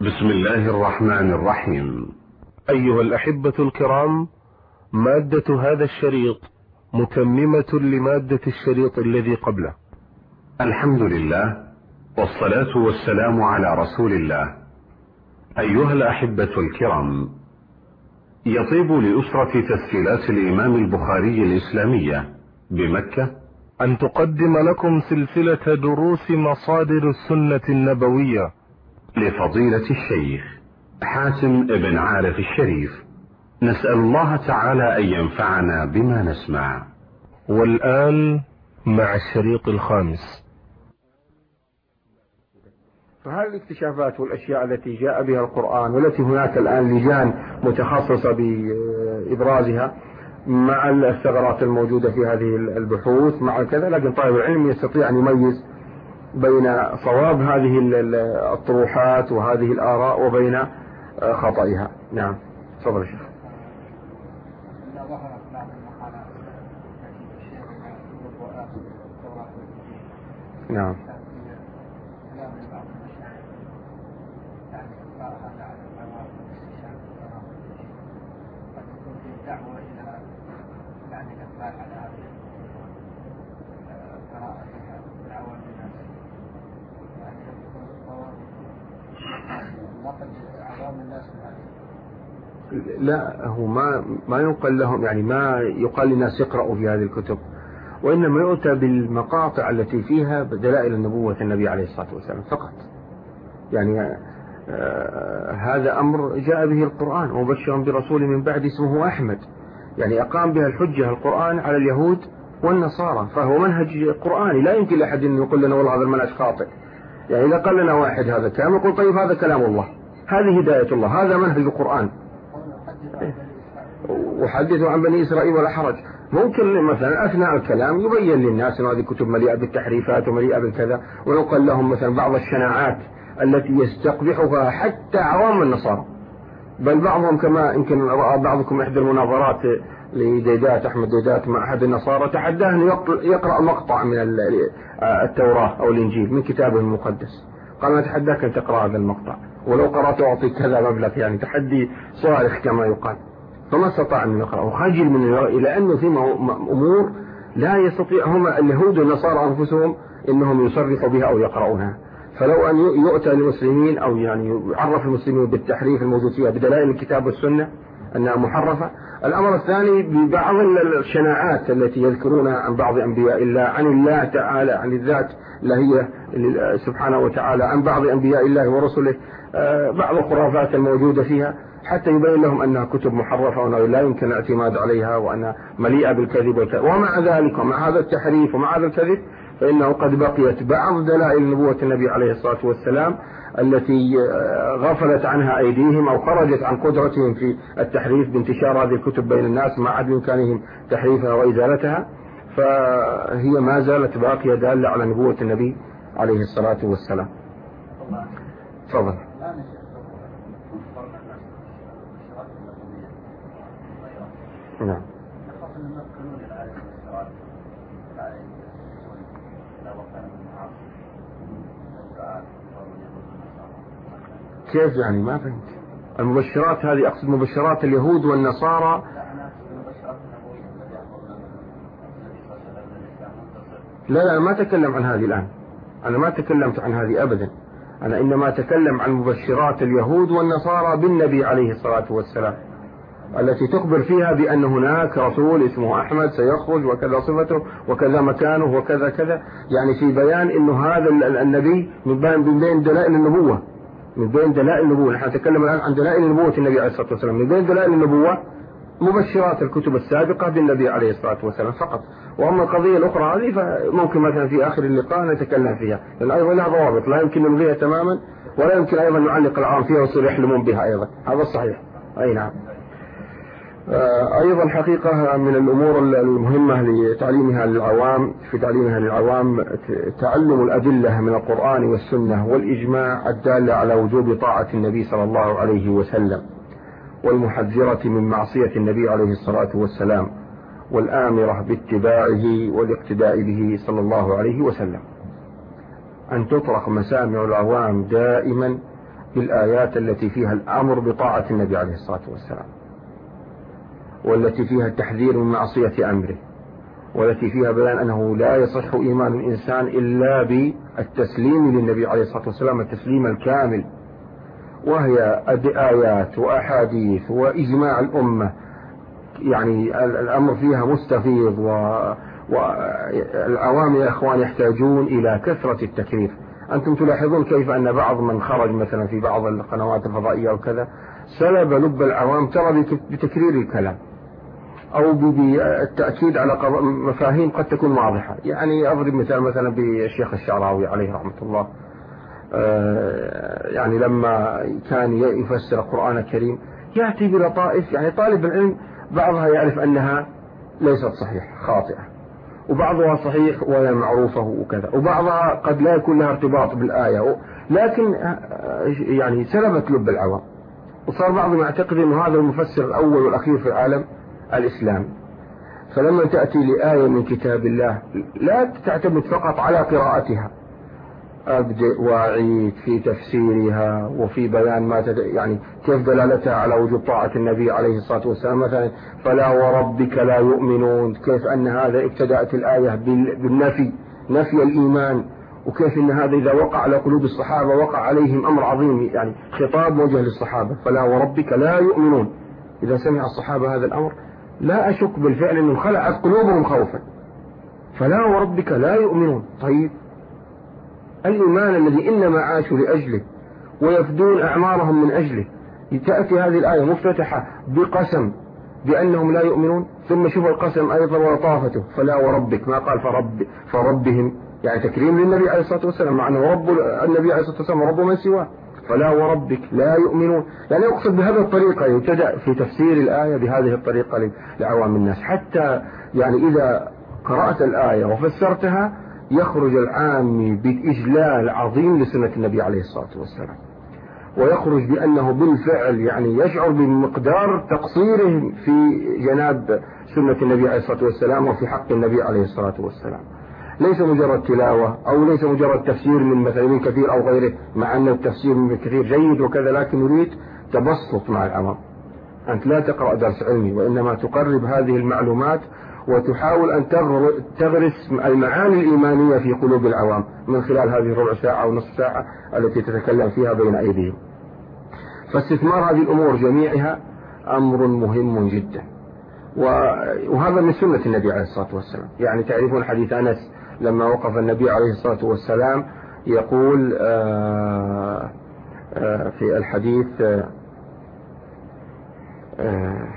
بسم الله الرحمن الرحيم. أيها الأحبة الكرام مادة هذا الشريط متممة لمادة الشريط الذي قبله. الحمد لله والصلاة والسلام على رسول الله. أيها الأحبة الكرام يطيب لأسرة تسجيلات الإمام البخاري الإسلامية بمكة أن تقدم لكم سلسلة دروس مصادر السنة النبوية لفضيلة الشيخ حاتم بن عارف الشريف. نسأل الله تعالى أن ينفعنا بما نسمع. والآن مع الشريط الخامس. فهذه الاكتشافات والأشياء التي جاء بها القرآن والتي هناك الآن لجان متخصصة بإبرازها مع الثغرات الموجودة في هذه البحوث مع كذا؟ لكن طالب العلم يستطيع أن يميز بين صواب هذه الطروحات وهذه الآراء وبين خطئها. نعم. تفضل شيخ. نعم. لا هو ما ما ينقل لهم يعني ما يقال للناس اقرأوا في هذه الكتب وإنما يؤتى بالمقاطع التي فيها دلائل النبوة النبي عليه الصلاة والسلام فقط. يعني آه هذا أمر جاء به القرآن ومبشرا برسول من بعد اسمه أحمد. يعني أقام بها الحجة القرآن على اليهود والنصارى فهو منهج قرآني. لا يمكن لأحد أن يقول لنا والله هذا المنهج خاطئ. يعني إذا قال لنا واحد هذا الكلام يقول طيب هذا كلام الله. هذه هداية الله هذا منهج القرآن. وحدثوا عن بني إسرائيل ولا حرج. ممكن مثلا أثناء الكلام يبين للناس أن هذه كتب مليئة بالتحريفات ومليئة بالكذا. ونقل لهم مثلا بعض الشناعات التي يستقبحها حتى عوام النصارى. بل بعضهم كما يمكن رأى بعضكم إحدى المناظرات لديدات أحمد ديدات مع أحد النصارى تحداه أن يقرأ مقطع من التوراة أو الإنجيل من كتابه المقدس. قال أنا أتحداك أن تقرأ هذا المقطع؟ ولو قرأته أعطيك كذا مبلغ يعني تحدي صارخ كما يقال. فما استطاع أن يقرأ وخجل من إلى أنه في أمور لا يستطيع هم اليهود والنصارى أنفسهم إنهم يصرفوا بها أو يقرؤونها. فلو أن يؤتى للمسلمين أو يعني يعرف المسلمين بالتحريف الموجود فيها بدلائل الكتاب والسنة أنها محرفة. الأمر الثاني ببعض الشناعات التي يذكرونها عن بعض أنبياء الله عن الله تعالى عن الذات لا هي سبحانه وتعالى عن بعض أنبياء الله ورسله بعض الخرافات الموجودة فيها. حتى يبين لهم أنها كتب محرفة وأنه لا يمكن الاعتماد عليها وأنها مليئة بالكذب والكذب ومع ذلك ومع هذا التحريف ومع هذا الكذب فإنه قد بقيت بعض دلائل نبوة النبي عليه الصلاة والسلام التي غفلت عنها أيديهم أو خرجت عن قدرتهم في التحريف بانتشار هذه الكتب بين الناس مع عدم إمكانهم تحريفها وإزالتها. فهي ما زالت باقية دالة على نبوة النبي عليه الصلاة والسلام. تفضل. نعم. كيف يعني؟ ما فهمت. المبشرات هذه أقصد مبشرات اليهود والنصارى. لا لا ما أتكلم عن هذه الآن. أنا ما تكلمت عن هذه أبدا. أنا إنما أتكلم عن مبشرات اليهود والنصارى بالنبي عليه الصلاة والسلام. التي تخبر فيها بأن هناك رسول اسمه أحمد سيخرج وكذا صفته وكذا مكانه وكذا كذا. يعني في بيان أنه هذا النبي من بين دلائل النبوة. من بين دلائل النبوة. نحن نتكلم الآن عن دلائل نبوة النبي عليه الصلاة والسلام. من بين دلائل النبوة مبشرات الكتب السابقة بالنبي عليه الصلاة والسلام فقط. وأما القضية الأخرى هذه فممكن مثلا في آخر اللقاء نتكلم فيها. لأن أيضا لها ضوابط. لا يمكن نلغيها تماما ولا يمكن أيضا نعلق العام فيها ويصير يحلمون بها أيضا. هذا الصحيح. أي نعم. أيضا حقيقة من الأمور المهمة لتعليمها للعوام في تعليمها للعوام تعلم الأدلة من القرآن والسنة والإجماع الدالة على وجوب طاعة النبي صلى الله عليه وسلم والمحذرة من معصية النبي عليه الصلاة والسلام والآمرة باتباعه والاقتداء به صلى الله عليه وسلم. أن تطرق مسامع العوام دائما بالآيات التي فيها الأمر بطاعة النبي عليه الصلاة والسلام. والتي فيها التحذير من معصية أمره والتي فيها بيان أنه لا يصح إيمان الإنسان إلا بالتسليم للنبي عليه الصلاة والسلام التسليم الكامل. وهي آيات وأحاديث وإجماع الأمة. يعني الأمر فيها مستفيض و والعوام يا إخوان يحتاجون إلى كثرة التكرير. أنتم تلاحظون كيف أن بعض من خرج مثلا في بعض القنوات الفضائية وكذا سلب لب العوام ترى بتكرير الكلام. أو بالتأكيد على مفاهيم قد تكون واضحة. يعني أضرب مثال مثلا بالشيخ الشعراوي عليه رحمة الله. آه، يعني لما كان يفسر القرآن الكريم يأتي بلطائف يعني طالب العلم بعضها يعرف أنها ليست صحيحة خاطئة. وبعضها صحيح ولا معروفة وكذا. وبعضها قد لا يكون لها ارتباط بالآية. لكن آه، يعني سلبت لب العوام. وصار بعضهم يعتقد أنه هذا المفسر الأول والأخير في العالم. الإسلامي فلما تأتي لآية من كتاب الله لا تعتمد فقط على قراءتها. أبدأ وأعيد في تفسيرها وفي بيان ما تد... يعني كيف دلالتها على وجود طاعة النبي عليه الصلاة والسلام مثلا فلا وربك لا يؤمنون كيف أن هذا ابتدأت الآية بالنفي نفي الإيمان وكيف أن هذا إذا وقع على قلوب الصحابة وقع عليهم أمر عظيم يعني خطاب موجه للصحابة. فلا وربك لا يؤمنون. إذا سمع الصحابة هذا الأمر لا أشك بالفعل أنهم خلعت قلوبهم خوفا. فلا وربك لا يؤمنون. طيب. الإيمان الذي إنما عاشوا لأجله ويفدون أعمارهم من أجله. تأتي هذه الآية مفتتحة بقسم بأنهم لا يؤمنون ثم شوف القسم أيضا ولطافته فلا وربك ما قال فرب فربهم يعني تكريم للنبي عليه الصلاة والسلام مع أنه رب النبي عليه الصلاة والسلام رب من سواه. فلا وربك لا يؤمنون. يعني يقصد بهذه الطريقة يبتدأ في تفسير الآية بهذه الطريقة لعوام الناس. حتى يعني إذا قرأت الآية وفسرتها يخرج العامي بإجلال عظيم لسنة النبي عليه الصلاة والسلام. ويخرج بأنه بالفعل يعني يشعر بمقدار تقصيره في جناب سنة النبي عليه الصلاة والسلام وفي حق النبي عليه الصلاة والسلام. ليس مجرد تلاوة أو ليس مجرد تفسير من مثلا من كثير أو غيره مع أن التفسير من كثير جيد وكذا لكن يريد تبسط مع العوام أنت لا تقرأ درس علمي وإنما تقرب هذه المعلومات وتحاول أن تغرس المعاني الإيمانية في قلوب العوام من خلال هذه الربع ساعة أو نصف ساعة التي تتكلم فيها بين أيديهم. فاستثمار هذه الأمور جميعها أمر مهم جدا. وهذا من سنة النبي عليه الصلاة والسلام. يعني تعرفون حديث أنس لما وقف النبي عليه الصلاة والسلام يقول آه، آه، في الحديث آه،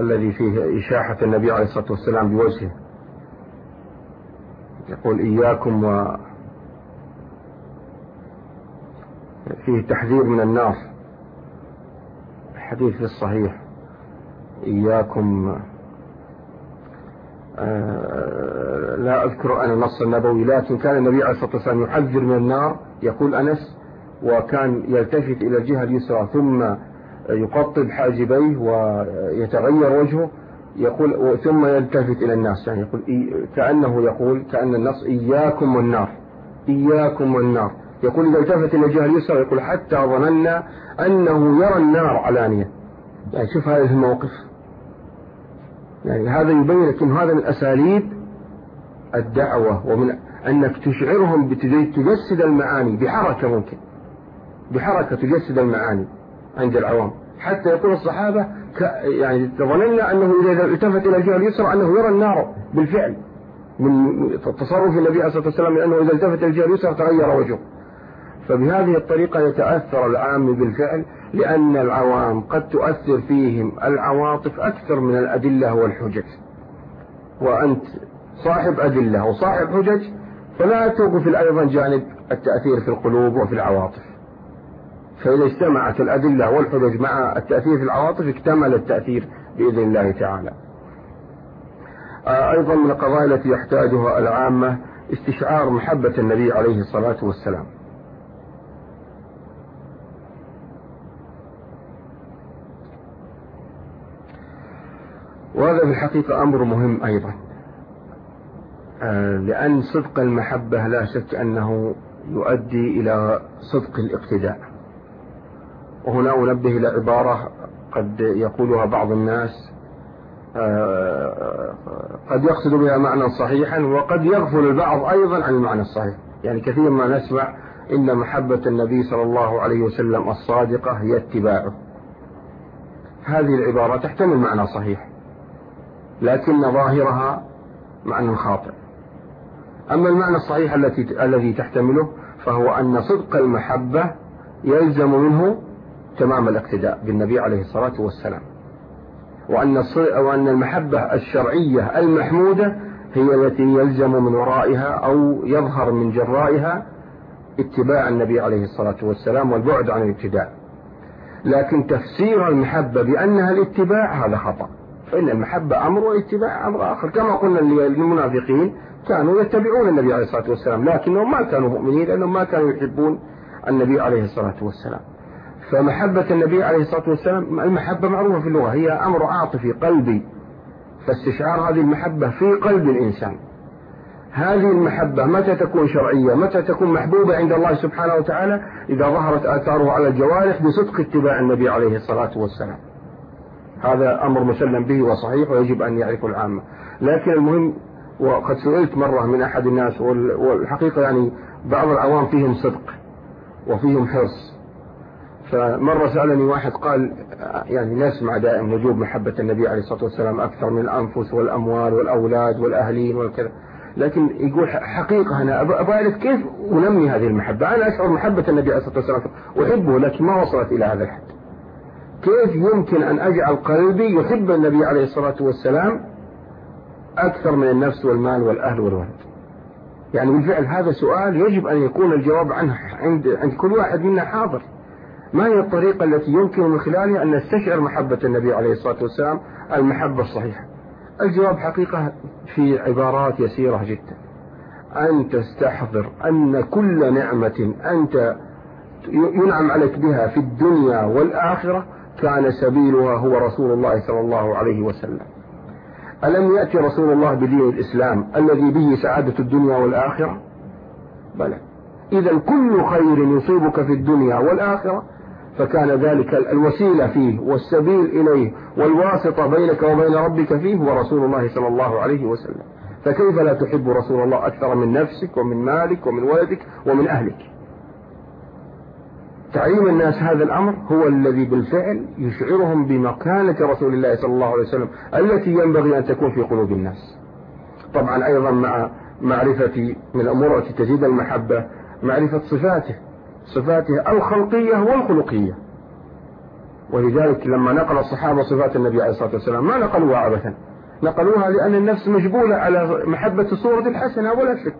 الذي فيه إشاحة النبي عليه الصلاة والسلام بوجهه. يقول إياكم و فيه تحذير من النار الحديث الصحيح إياكم لا أذكر أنا النص النبوي لكن كان النبي عليه الصلاة والسلام يحذر من النار يقول أنس وكان يلتفت إلى الجهة اليسرى ثم يقطب حاجبيه ويتغير وجهه يقول ثم يلتفت إلى الناس يعني يقول كأنه يقول كأن النص إياكم والنار إياكم والنار. يقول إذا التفت إلى الجهة اليسرى يقول حتى ظننا أنه يرى النار علانية. يعني شوف هذا الموقف. يعني هذا يبين لك هذا من أساليب الدعوة ومن أنك تشعرهم بتجسد المعاني بحركة ممكن. بحركة تجسد المعاني عند العوام. حتى يقول الصحابة يعني ظننا أنه إذا التفت إلى الجهة اليسرى أنه يرى النار بالفعل. من تصرف النبي عليه الصلاة والسلام لأنه إذا التفت إلى الجهة اليسرى تغير وجهه. فبهذه الطريقة يتأثر العام بالفعل لأن العوام قد تؤثر فيهم العواطف أكثر من الأدلة والحجج. وأنت صاحب أدلة وصاحب حجج فلا توقف أيضا جانب التأثير في القلوب وفي العواطف. فإذا اجتمعت الأدلة والحجج مع التأثير في العواطف اكتمل التأثير بإذن الله تعالى. أيضا من القضايا التي يحتاجها العامة استشعار محبة النبي عليه الصلاة والسلام. وهذا في الحقيقة أمر مهم أيضا. آه، لأن صدق المحبة لا شك أنه يؤدي إلى صدق الاقتداء. وهنا أنبه إلى عبارة قد يقولها بعض الناس آه، قد يقصد بها معنى صحيحا وقد يغفل البعض أيضا عن المعنى الصحيح. يعني كثيرا ما نسمع إن محبة النبي صلى الله عليه وسلم الصادقة هي اتباعه. هذه العبارة تحتمل معنى صحيح. لكن ظاهرها معنى خاطئ. أما المعنى الصحيح التي الذي تحتمله فهو أن صدق المحبة يلزم منه تمام الاقتداء بالنبي عليه الصلاة والسلام. وأن وأن المحبة الشرعية المحمودة هي التي يلزم من ورائها أو يظهر من جرائها اتباع النبي عليه الصلاة والسلام والبعد عن الابتداع لكن تفسير المحبة بأنها الاتباع هذا خطأ. فإن المحبة أمر والاتباع أمر آخر. كما قلنا للمنافقين كانوا يتبعون النبي عليه الصلاة والسلام لكنهم ما كانوا مؤمنين لأنهم ما كانوا يحبون النبي عليه الصلاة والسلام. فمحبة النبي عليه الصلاة والسلام المحبة معروفة في اللغة هي أمر عاطفي قلبي فاستشعار هذه المحبة في قلب الإنسان. هذه المحبة متى تكون شرعية؟ متى تكون محبوبة عند الله سبحانه وتعالى؟ إذا ظهرت آثاره على الجوارح بصدق اتباع النبي عليه الصلاة والسلام. هذا أمر مسلم به وصحيح ويجب أن يعرفه العامة لكن المهم وقد سئلت مرة من أحد الناس والحقيقة يعني بعض العوام فيهم صدق وفيهم حرص. فمرة سألني واحد قال يعني نسمع دائما وجوب محبة النبي عليه الصلاة والسلام أكثر من الأنفس والأموال والأولاد والأهلين والكذا. لكن يقول حقيقة أنا أعرف كيف أنمي هذه المحبة؟ أنا أشعر محبة النبي عليه الصلاة والسلام أحبه لكن ما وصلت إلى هذا الحد. كيف يمكن أن أجعل قلبي يحب النبي عليه الصلاة والسلام أكثر من النفس والمال والأهل والولد؟ يعني بالفعل هذا سؤال يجب أن يكون الجواب عنه عند, عند كل واحد منا حاضر. ما هي الطريقة التي يمكن من خلالها أن نستشعر محبة النبي عليه الصلاة والسلام؟ المحبة الصحيحة. الجواب حقيقة في عبارات يسيرة جدا. أن تستحضر أن كل نعمة أنت ينعم عليك بها في الدنيا والآخرة كان سبيلها هو رسول الله صلى الله عليه وسلم. ألم يأتي رسول الله بدين الإسلام الذي به سعادة الدنيا والآخرة؟ بلى. إذا كل خير يصيبك في الدنيا والآخرة فكان ذلك الوسيلة فيه والسبيل إليه والواسطة بينك وبين ربك فيه هو رسول الله صلى الله عليه وسلم. فكيف لا تحب رسول الله أكثر من نفسك ومن مالك ومن ولدك ومن أهلك؟ تعليم الناس هذا الأمر هو الذي بالفعل يشعرهم بمكانة رسول الله صلى الله عليه وسلم التي ينبغي أن تكون في قلوب الناس. طبعا أيضا مع معرفة من الأمور التي تزيد المحبة معرفة صفاته صفاته الخلقية والخلقية. ولذلك لما نقل الصحابة صفات النبي عليه الصلاة والسلام ما نقلوها عبثا. نقلوها لأن النفس مجبولة على محبة الصورة الحسنة ولا شك.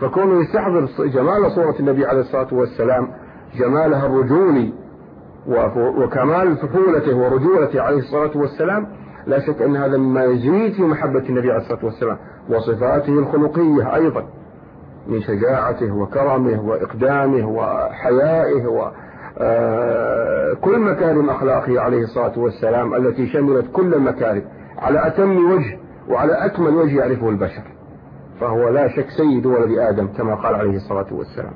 فكونه يستحضر جمال صورة النبي عليه الصلاة والسلام جمالها الرجولي وكمال فحولته ورجولته عليه الصلاة والسلام لا شك أن هذا مما يزيد في محبة النبي عليه الصلاة والسلام وصفاته الخلقية أيضا من شجاعته وكرمه وإقدامه وحيائه وكل آه، مكارم أخلاقه عليه الصلاة والسلام التي شملت كل المكارم على أتم وجه وعلى أكمل وجه يعرفه البشر فهو لا شك سيد ولد آدم كما قال عليه الصلاة والسلام.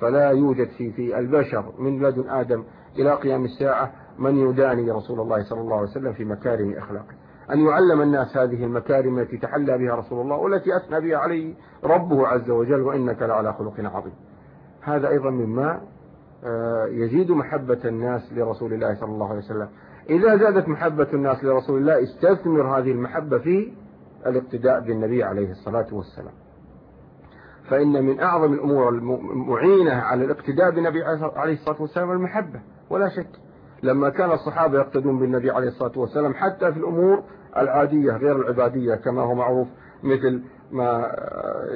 فلا يوجد في في البشر من لدن آدم إلى قيام الساعة من يداني رسول الله صلى الله عليه وسلم في مكارم أخلاقه. أن يعلم الناس هذه المكارم التي تحلى بها رسول الله والتي أثنى بها عليه ربه عز وجل وإنك لعلى خلق عظيم. هذا أيضا مما آه، يزيد محبة الناس لرسول الله صلى الله عليه وسلم. إذا زادت محبة الناس لرسول الله استثمر هذه المحبة في الاقتداء بالنبي عليه الصلاة والسلام. فإن من أعظم الأمور المعينة على الاقتداء بالنبي عليه الصلاة والسلام المحبة ولا شك. لما كان الصحابة يقتدون بالنبي عليه الصلاة والسلام حتى في الأمور العادية غير العبادية كما هو معروف مثل ما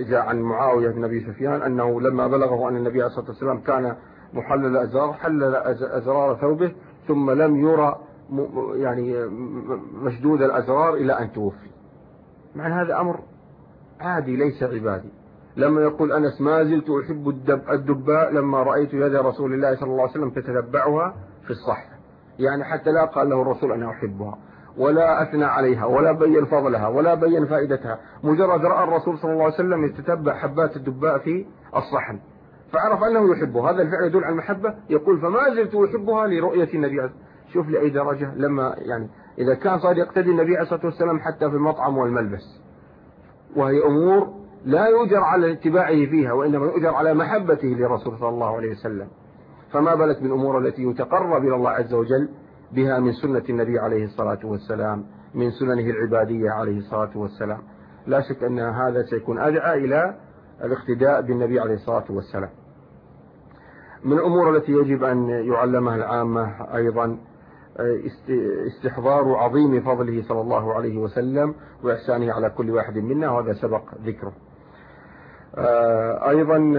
جاء عن معاوية بن أبي سفيان أنه لما بلغه أن النبي عليه الصلاة والسلام كان محلل أزرار حلل أزرار ثوبه ثم لم يرى يعني مشدود الأزرار إلى أن توفي. مع هذا أمر عادي ليس عبادي. لما يقول أنس ما زلت أحب الدباء لما رأيت يد رسول الله صلى الله عليه وسلم تتتبعها في الصحف. يعني حتى لا قال له الرسول أنا أحبها. ولا أثنى عليها ولا بين فضلها ولا بين فائدتها. مجرد رأى الرسول صلى الله عليه وسلم يتتبع حبات الدباء في الصحن. فعرف أنه يحبه. هذا الفعل يدل على المحبة. يقول فما زلت أحبها لرؤية النبي شوف لأي درجة. لما يعني إذا كان صار يقتدي النبي عليه الصلاة والسلام حتى في المطعم والملبس. وهي أمور لا يؤجر على اتباعه فيها وإنما يؤجر على محبته لرسول صلى الله عليه وسلم. فما بالك بالأمور التي يتقرب إلى الله عز وجل بها من سنة النبي عليه الصلاة والسلام من سننه العبادية عليه الصلاة والسلام؟ لا شك أن هذا سيكون أدعى إلى الاقتداء بالنبي عليه الصلاة والسلام. من الأمور التي يجب أن يعلمها العامة أيضا استحضار عظيم فضله صلى الله عليه وسلم وإحسانه على كل واحد منا وهذا سبق ذكره. أيضا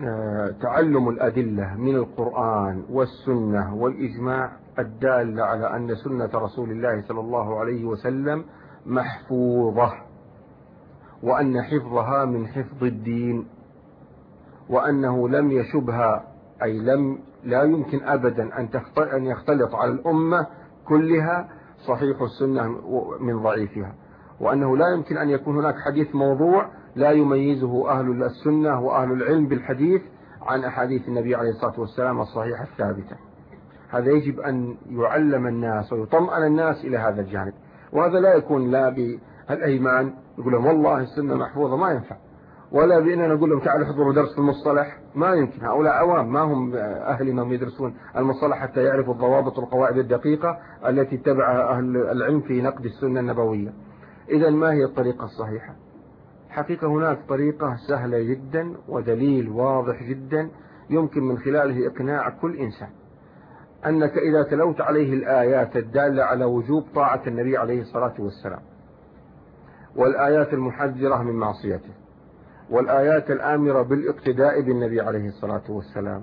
آه، تعلم الأدلة من القرآن والسنة والإجماع الدالة على أن سنة رسول الله صلى الله عليه وسلم محفوظة وأن حفظها من حفظ الدين وأنه لم يشبها أي لم لا يمكن أبدا أن يختلط على الأمة كلها صحيح السنة من ضعيفها. وأنه لا يمكن أن يكون هناك حديث موضوع لا يميزه أهل السنة وأهل العلم بالحديث عن أحاديث النبي عليه الصلاة والسلام الصحيحة الثابتة. هذا يجب أن يعلم الناس ويطمئن الناس إلى هذا الجانب. وهذا لا يكون لا بالأيمان يقول لهم والله السنة محفوظة ما ينفع. ولا بأننا نقول لهم تعالوا احضروا درس المصطلح ما يمكن. هؤلاء عوام ما هم أهل انهم يدرسون المصطلح حتى يعرفوا الضوابط والقواعد الدقيقة التي اتبعها أهل العلم في نقد السنة النبوية. إذا ما هي الطريقة الصحيحة؟ حقيقة هناك طريقة سهلة جدا ودليل واضح جدا يمكن من خلاله إقناع كل إنسان. أنك إذا تلوت عليه الآيات الدالة على وجوب طاعة النبي عليه الصلاة والسلام والآيات المحذرة من معصيته والآيات الآمرة بالاقتداء بالنبي عليه الصلاة والسلام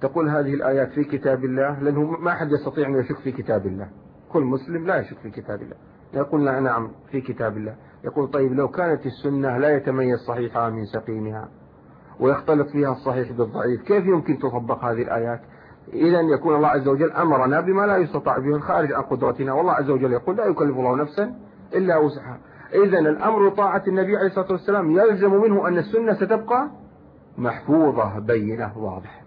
تقول هذه الآيات في كتاب الله؟ لأنه ما حد يستطيع أن يشك في كتاب الله. كل مسلم لا يشك في كتاب الله. يقول نعم في كتاب الله. يقول طيب لو كانت السنة لا يتميز صحيحها من سقيمها ويختلط فيها الصحيح بالضعيف كيف يمكن تطبق هذه الآيات؟ إذا يكون الله عز وجل أمرنا بما لا يستطاع به الخارج عن قدرتنا والله عز وجل يقول لا يكلف الله نفسا إلا وسعها. إذا الأمر طاعة النبي عليه الصلاة والسلام يلزم منه أن السنة ستبقى محفوظة بينة واضحة.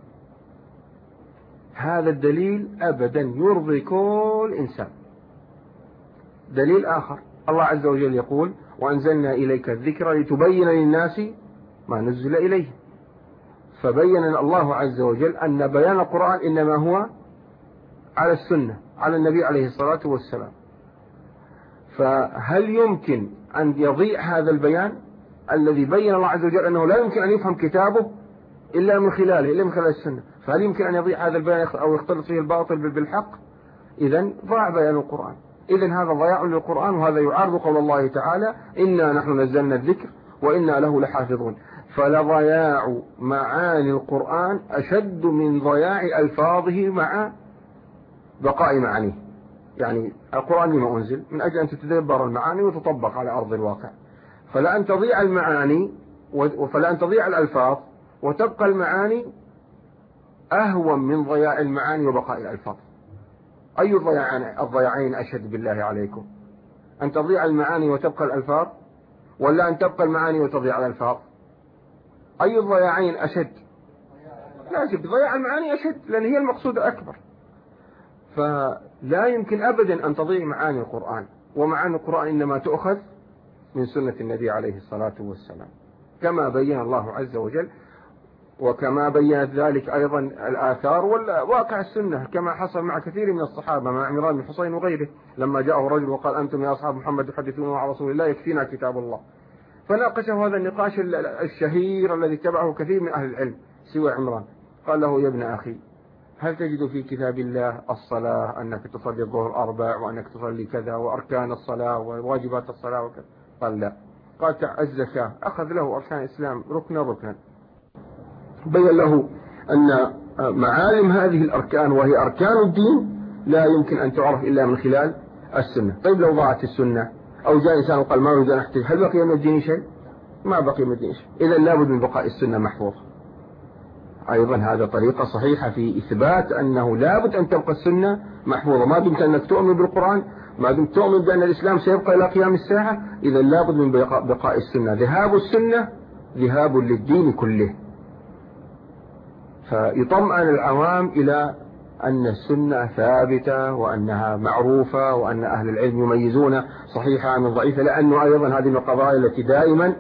هذا الدليل أبدا يرضي كل إنسان. دليل آخر. الله عز وجل يقول وأنزلنا إليك الذكر لتبين للناس ما نزل إليه. فبين الله عز وجل أن بيان القرآن إنما هو على السنة على النبي عليه الصلاة والسلام. فهل يمكن أن يضيع هذا البيان الذي بين الله عز وجل أنه لا يمكن أن يفهم كتابه إلا من خلاله إلا من خلال السنة؟ فهل يمكن أن يضيع هذا البيان أو يختلط فيه الباطل بالحق؟ إذا ضاع بيان القرآن. إذا هذا ضياع للقرآن وهذا يعارض قول الله تعالى إنا نحن نزلنا الذكر وإنا له لحافظون. فلضياع معاني القرآن أشد من ضياع ألفاظه مع بقاء معانيه. يعني القرآن لما أنزل من أجل أن تتدبر المعاني وتطبق على أرض الواقع. فلا أن تضيع المعاني فلا أن تضيع الألفاظ وتبقى المعاني أهون من ضياع المعاني وبقاء الألفاظ. أي الضياعين أشد بالله عليكم؟ أن تضيع المعاني وتبقى الألفاظ؟ ولا أن تبقى المعاني وتضيع الألفاظ؟ أي الضياعين أشد؟ لا شك ضياع المعاني أشد لأن هي المقصود أكبر فلا يمكن أبدا أن تضيع معاني القرآن. ومعاني القرآن إنما تؤخذ من سنة النبي عليه الصلاة والسلام. كما بين الله عز وجل وكما بينت ذلك أيضا الآثار والواقع السنة كما حصل مع كثير من الصحابة مع عمران بن حسين وغيره لما جاءه رجل وقال أنتم يا أصحاب محمد تحدثون مع رسول الله يكفينا كتاب الله. فناقشه هذا النقاش الشهير الذي تبعه كثير من أهل العلم سوى عمران. قال له يا ابن أخي هل تجد في كتاب الله الصلاة أنك تصلي الظهر أربع وأنك تصلي كذا وأركان الصلاة وواجبات الصلاة وكذا؟ قال لا. قال الزكاة. أخذ له أركان الإسلام ركنا ركنا. بين له أن معالم هذه الأركان وهي أركان الدين لا يمكن أن تعرف إلا من خلال السنة. طيب لو ضاعت السنة أو جاء إنسان وقال ما أريد أن أحتج هل بقي من الدين شيء؟ ما بقي من الدين شيء. إذا لابد من بقاء السنة محفوظة. أيضا هذا طريقة صحيحة في إثبات أنه لابد أن تبقى السنة محفوظة. ما دمت أنك تؤمن بالقرآن ما دمت تؤمن بأن الإسلام سيبقى إلى قيام الساعة إذا لابد من بقاء السنة. ذهاب السنة ذهاب للدين كله. فيطمئن العوام إلى أن السنة ثابتة وأنها معروفة وأن أهل العلم يميزون صحيحة من ضعيفة لأنه أيضا هذه من القضايا التي دائما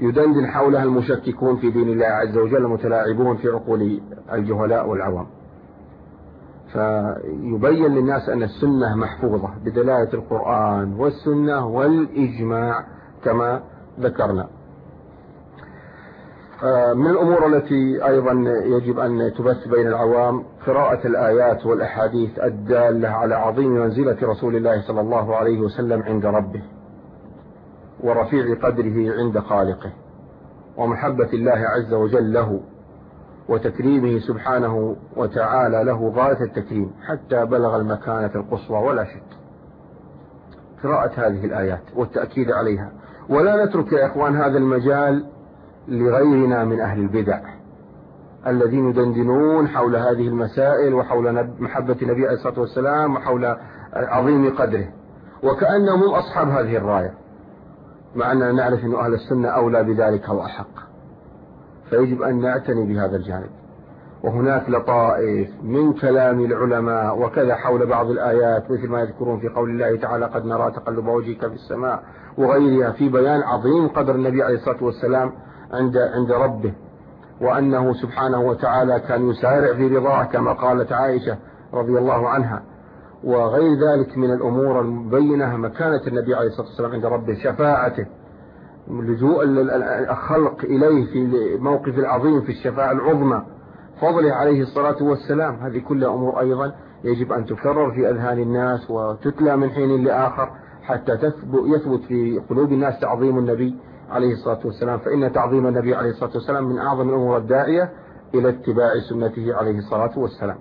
يدندن حولها المشككون في دين الله عز وجل المتلاعبون في عقول الجهلاء والعوام. فيبين للناس أن السنة محفوظة بدلالة القرآن والسنة والإجماع كما ذكرنا. من الأمور التي أيضا يجب أن تبث بين العوام قراءة الآيات والأحاديث الدالة على عظيم منزلة رسول الله صلى الله عليه وسلم عند ربه ورفيع قدره عند خالقه ومحبة الله عز وجل له وتكريمه سبحانه وتعالى له غاية التكريم حتى بلغ المكانة القصوى ولا شك. قراءة هذه الآيات والتأكيد عليها. ولا نترك يا إخوان هذا المجال لغيرنا من أهل البدع الذين يدندنون حول هذه المسائل وحول محبة النبي عليه الصلاة والسلام وحول عظيم قدره. وكأنهم هم أصحاب هذه الراية مع أننا نعرف أن أهل السنة أولى بذلك وأحق. فيجب أن نعتني بهذا الجانب. وهناك لطائف من كلام العلماء وكذا حول بعض الآيات مثل ما يذكرون في قول الله تعالى قد نرى تقلب وجهك في السماء وغيرها في بيان عظيم قدر النبي عليه الصلاة والسلام عند عند ربه وأنه سبحانه وتعالى كان يسارع في رضاه كما قالت عائشة رضي الله عنها. وغير ذلك من الأمور المبينة مكانة النبي عليه الصلاة والسلام عند ربه شفاعته لجوء الخلق إليه في الموقف العظيم في الشفاعة العظمى فضله عليه الصلاة والسلام. هذه كلها أمور أيضا يجب أن تكرر في أذهان الناس وتتلى من حين لآخر حتى يثبت في قلوب الناس تعظيم النبي عليه الصلاة والسلام فإن تعظيم النبي عليه الصلاة والسلام من أعظم الأمور الداعية إلى اتباع سنته عليه الصلاة والسلام.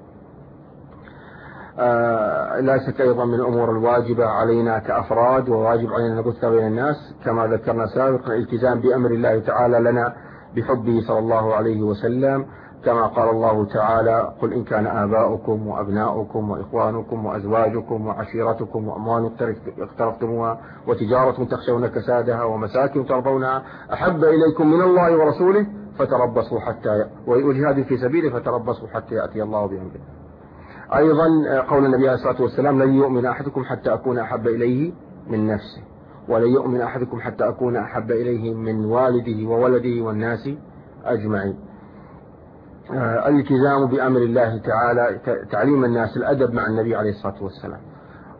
آه لا شك أيضا من الأمور الواجبة علينا كأفراد وواجب علينا نبث بين الناس. كما ذكرنا سابقا الالتزام بأمر الله تعالى لنا بحبه صلى الله عليه وسلم. كما قال الله تعالى قل إن كان آباؤكم وأبناؤكم وإخوانكم وأزواجكم وعشيرتكم وأموال اقترفتموها وتجارة تخشون كسادها ومساكن ترضونها أحب إليكم من الله ورسوله فتربصوا حتى وجهاد في سبيله فتربصوا حتى يأتي الله بأمره. أيضا قول النبي عليه الصلاة والسلام لن يؤمن أحدكم حتى أكون أحب إليه من نفسه ولن يؤمن أحدكم حتى أكون أحب إليه من والده وولده والناس أجمعين. الالتزام بأمر الله تعالى تعليم الناس الأدب مع النبي عليه الصلاة والسلام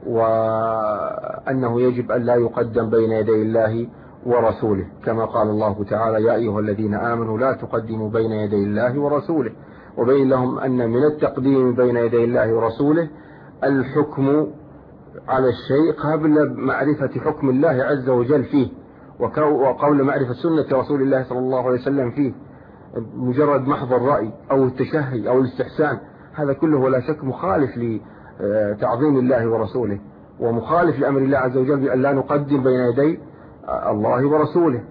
وأنه يجب أن لا يقدم بين يدي الله ورسوله كما قال الله تعالى يا أيها الذين آمنوا لا تقدموا بين يدي الله ورسوله. وبين لهم أن من التقديم بين يدي الله ورسوله الحكم على الشيء قبل معرفة حكم الله عز وجل فيه وقول معرفة سنة رسول الله صلى الله عليه وسلم فيه. مجرد محض الرأي أو التشهي أو الاستحسان. هذا كله ولا شك مخالف لتعظيم الله ورسوله ومخالف لأمر الله عز وجل بأن لا نقدم بين يدي الله ورسوله.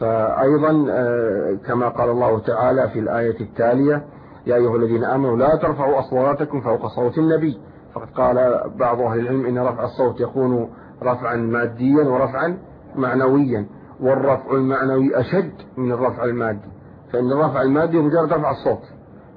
فأيضا آه، كما قال الله تعالى في الآية التالية يا أيها الذين آمنوا لا ترفعوا أصواتكم فوق صوت النبي. فقد قال بعض أهل العلم إن رفع الصوت يكون رفعا ماديا ورفعا معنويا والرفع المعنوي أشد من الرفع المادي. فإن الرفع المادي مجرد رفع الصوت.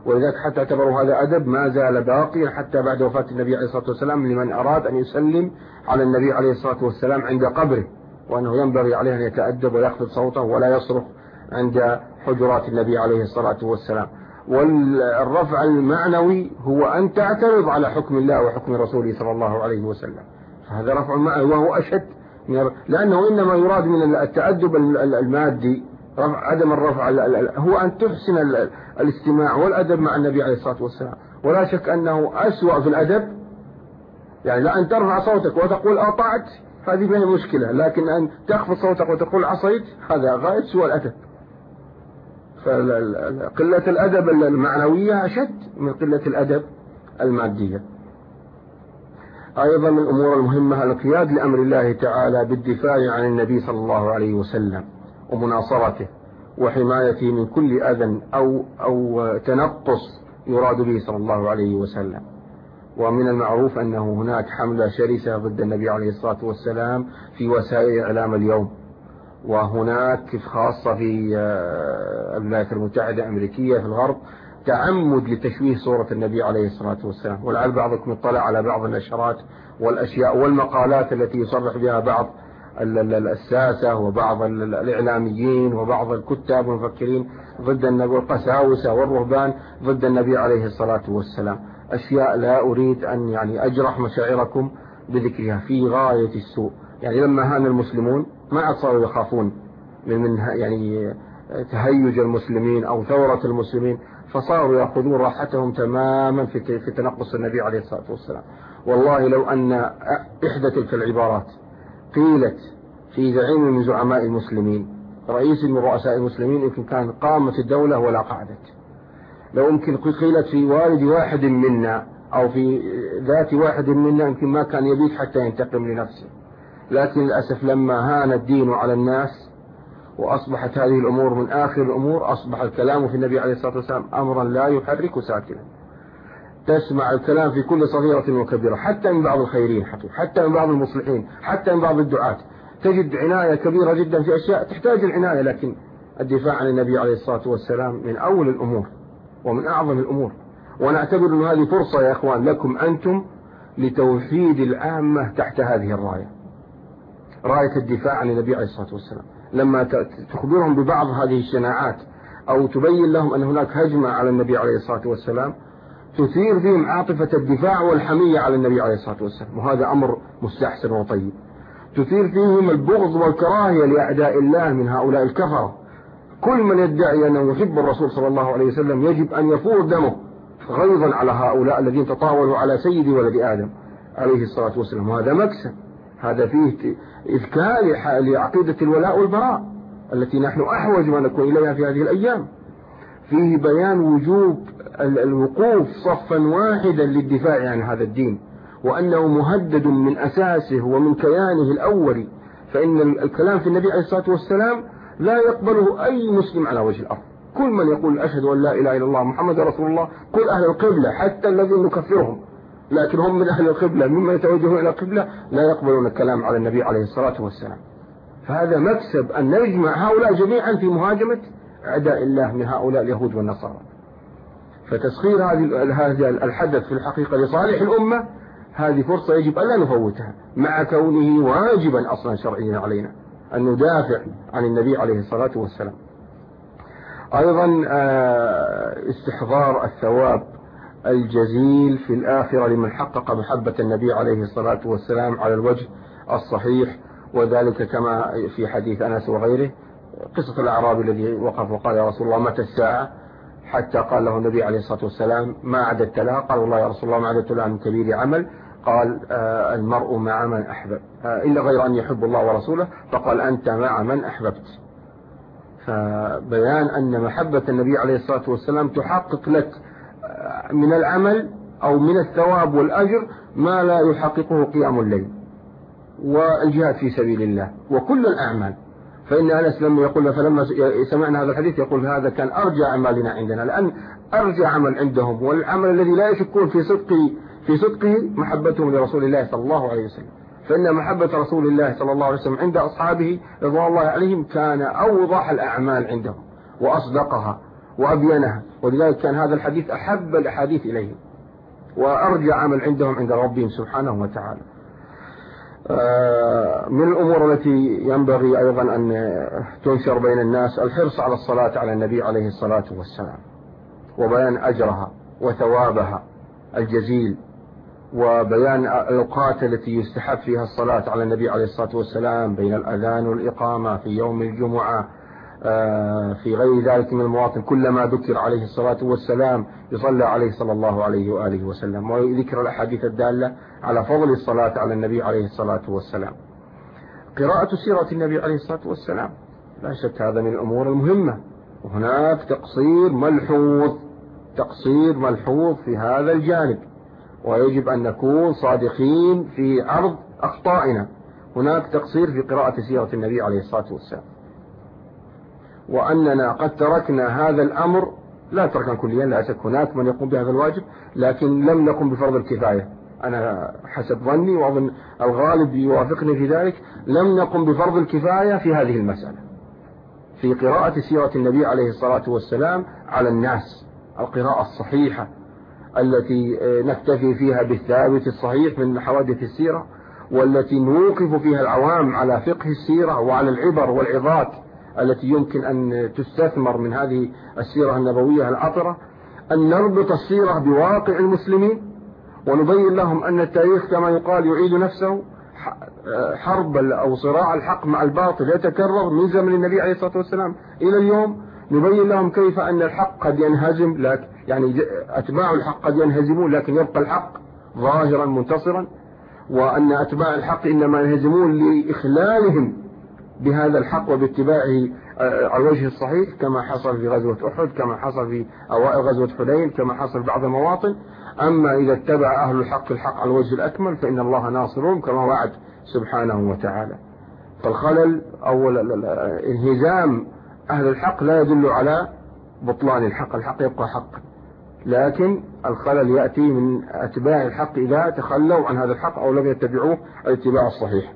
ولذلك حتى اعتبروا هذا أدب ما زال باقيا حتى بعد وفاة النبي عليه الصلاة والسلام لمن أراد أن يسلم على النبي عليه الصلاة والسلام عند قبره وأنه ينبغي عليه أن يتأدب ويخفض صوته ولا يصرخ عند حجرات النبي عليه الصلاة والسلام. والرفع المعنوي هو أن تعترض على حكم الله وحكم رسوله صلى الله عليه وسلم. فهذا رفع معنوي وهو أشد لأنه إنما يراد من التأدب المادي عدم الرفع هو أن تحسن الاستماع والأدب مع النبي عليه الصلاة والسلام. ولا شك أنه أسوأ في الأدب يعني لا أن ترفع صوتك وتقول أطعت هذه ما هي مشكلة. لكن أن تخفض صوتك وتقول عصيت هذا غاية سوء الأدب. فقلة الأدب المعنوية أشد من قلة الأدب المادية. أيضا من الأمور المهمة القياد لأمر الله تعالى بالدفاع عن النبي صلى الله عليه وسلم. ومناصرته وحمايته من كل أذى أو, أو تنقص يراد به صلى الله عليه وسلم. ومن المعروف أنه هناك حملة شرسة ضد النبي عليه الصلاة والسلام في وسائل إعلام اليوم. وهناك خاصة في آه، الولايات المتحدة الأمريكية في الغرب تعمد لتشويه صورة النبي عليه الصلاة والسلام. ولعل بعضكم اطلع على بعض النشرات والأشياء والمقالات التي يصرح بها بعض الساسة وبعض الإعلاميين وبعض الكتاب والمفكرين ضد النبي والرهبان ضد النبي عليه الصلاة والسلام. أشياء لا أريد أن يعني أجرح مشاعركم بذكرها في غاية السوء. يعني لما هان المسلمون ما عاد صاروا يخافون من من يعني تهيج المسلمين أو ثورة المسلمين فصاروا يأخذون راحتهم تماما في في تنقص النبي عليه الصلاة والسلام. والله لو أن إحدى تلك العبارات قيلت في زعيم من زعماء المسلمين رئيس من رؤساء المسلمين يمكن كان قامت الدولة ولا قعدت. لو يمكن قيلت في والد واحد منا أو في ذات واحد منا يمكن ما كان يبيت حتى ينتقم لنفسه. لكن للأسف لما هان الدين على الناس وأصبحت هذه الأمور من آخر الأمور أصبح الكلام في النبي عليه الصلاة والسلام أمرا لا يحرك ساكنا تسمع الكلام في كل صغيرة وكبيرة حتى من بعض الخيرين حتى من بعض المصلحين حتى من بعض الدعاة. تجد عناية كبيرة جدا في أشياء تحتاج العناية لكن الدفاع عن النبي عليه الصلاة والسلام من أول الأمور ومن أعظم الأمور. ونعتبر أن هذه فرصة يا أخوان لكم أنتم لتوحيد العامة تحت هذه الراية. راية الدفاع عن النبي عليه الصلاة والسلام. لما تخبرهم ببعض هذه الشناعات أو تبين لهم أن هناك هجمة على النبي عليه الصلاة والسلام تثير فيهم عاطفة الدفاع والحمية على النبي عليه الصلاة والسلام. وهذا أمر مستحسن وطيب. تثير فيهم البغض والكراهية لأعداء الله من هؤلاء الكفرة. كل من يدعي أنه يحب الرسول صلى الله عليه وسلم يجب أن يفور دمه غيظا على هؤلاء الذين تطاولوا على سيد ولد آدم عليه الصلاة والسلام. وهذا مكسب. هذا فيه إذكاء لعقيدة الولاء والبراء التي نحن أحوج ما نكون إليها في هذه الأيام. فيه بيان وجوب الوقوف صفا واحدا للدفاع عن هذا الدين وأنه مهدد من أساسه ومن كيانه الأولي فإن الكلام في النبي عليه الصلاة والسلام لا يقبله أي مسلم على وجه الأرض. كل من يقول أشهد أن لا إله إلا الله محمد رسول الله كل أهل القبلة حتى الذين نكفرهم لكن هم من أهل القبلة ممن يتوجهون إلى القبلة لا يقبلون الكلام على النبي عليه الصلاة والسلام. فهذا مكسب أن نجمع هؤلاء جميعا في مهاجمة أعداء الله من هؤلاء اليهود والنصارى. فتسخير هذا الحدث في الحقيقة لصالح الأمة هذه فرصة يجب أن لا نفوتها مع كونه واجبا أصلا شرعيا علينا أن ندافع عن النبي عليه الصلاة والسلام. أيضا آه، استحضار الثواب الجزيل في الآخرة لمن حقق محبة النبي عليه الصلاة والسلام على الوجه الصحيح وذلك كما في حديث أنس وغيره. قصة الأعرابي الذي وقف وقال يا رسول الله متى الساعة؟ حتى قال له النبي عليه الصلاة والسلام ما عددت لها قال والله يا رسول الله ما عددت لها من كبير عمل. قال آه المرء مع من أحبب آه إلا غير أن يحب الله ورسوله فقال أنت مع من أحببت. فبيان أن محبة النبي عليه الصلاة والسلام تحقق لك آه، من العمل أو من الثواب والأجر ما لا يحققه قيام الليل والجهاد في سبيل الله. وكل الأعمال فإن أنس لما يقول فلما سمعنا هذا الحديث يقول هذا كان أرجى أعمالنا عندنا لأن أرجى عمل عندهم والعمل الذي لا يشكون في صدقه في صدقه محبتهم لرسول الله صلى الله عليه وسلم. فإن محبة رسول الله صلى الله عليه وسلم عند أصحابه رضوان الله عليهم كان أوضح الأعمال عندهم وأصدقها وأبينها. ولذلك كان هذا الحديث أحب الأحاديث إليهم وأرجى عمل عندهم عند ربهم سبحانه وتعالى. من الأمور التي ينبغي أيضا أن تنشر بين الناس الحرص على الصلاة على النبي عليه الصلاة والسلام وبيان أجرها وثوابها الجزيل وبيان الأوقات التي يستحب فيها الصلاة على النبي عليه الصلاة والسلام بين الأذان والإقامة في يوم الجمعة آه، في غير ذلك من المواطن كلما ذكر عليه الصلاة والسلام يصلى عليه صلى الله عليه وآله وسلم. وذكر الأحاديث الدالة على فضل الصلاة على النبي عليه الصلاة والسلام. قراءة سيرة النبي عليه الصلاة والسلام لا شك هذا من الأمور المهمة. وهناك تقصير ملحوظ تقصير ملحوظ في هذا الجانب. ويجب أن نكون صادقين في عرض أخطائنا. هناك تقصير في قراءة سيرة النبي عليه الصلاة والسلام. وأننا قد تركنا هذا الأمر لا تركا كليا لا شك هناك من يقوم بهذا الواجب لكن لم نقم بفرض الكفاية. أنا حسب ظني وأظن الغالب يوافقني في ذلك لم نقم بفرض الكفاية في هذه المسألة. في قراءة سيرة النبي عليه الصلاة والسلام على الناس القراءة الصحيحة التي نكتفي فيها بالثابت الصحيح من حوادث السيرة والتي نوقف فيها العوام على فقه السيرة وعلى العبر والعظات التي يمكن أن تستثمر من هذه السيرة النبوية العطرة أن نربط السيرة بواقع المسلمين ونبين لهم أن التاريخ كما يقال يعيد نفسه حرب أو صراع الحق مع الباطل يتكرر من زمن النبي عليه الصلاة والسلام إلى اليوم. نبين لهم كيف أن الحق قد ينهزم لكن يعني أتباع الحق قد ينهزمون لكن يبقى الحق ظاهرا منتصرا وأن أتباع الحق إنما ينهزمون لإخلالهم بهذا الحق وباتباعه آه، على الوجه الصحيح كما حصل في غزوة أحد كما حصل في أوائل غزوة حنين كما حصل في بعض المواطن. أما إذا اتبع أهل الحق الحق على الوجه الأكمل فإن الله ناصرهم كما وعد سبحانه وتعالى. فالخلل أو انهزام أهل الحق لا يدل على بطلان الحق الحق يبقى حقا لكن الخلل يأتي من أتباع الحق إذا تخلوا عن هذا الحق أو لم يتبعوه الاتباع الصحيح.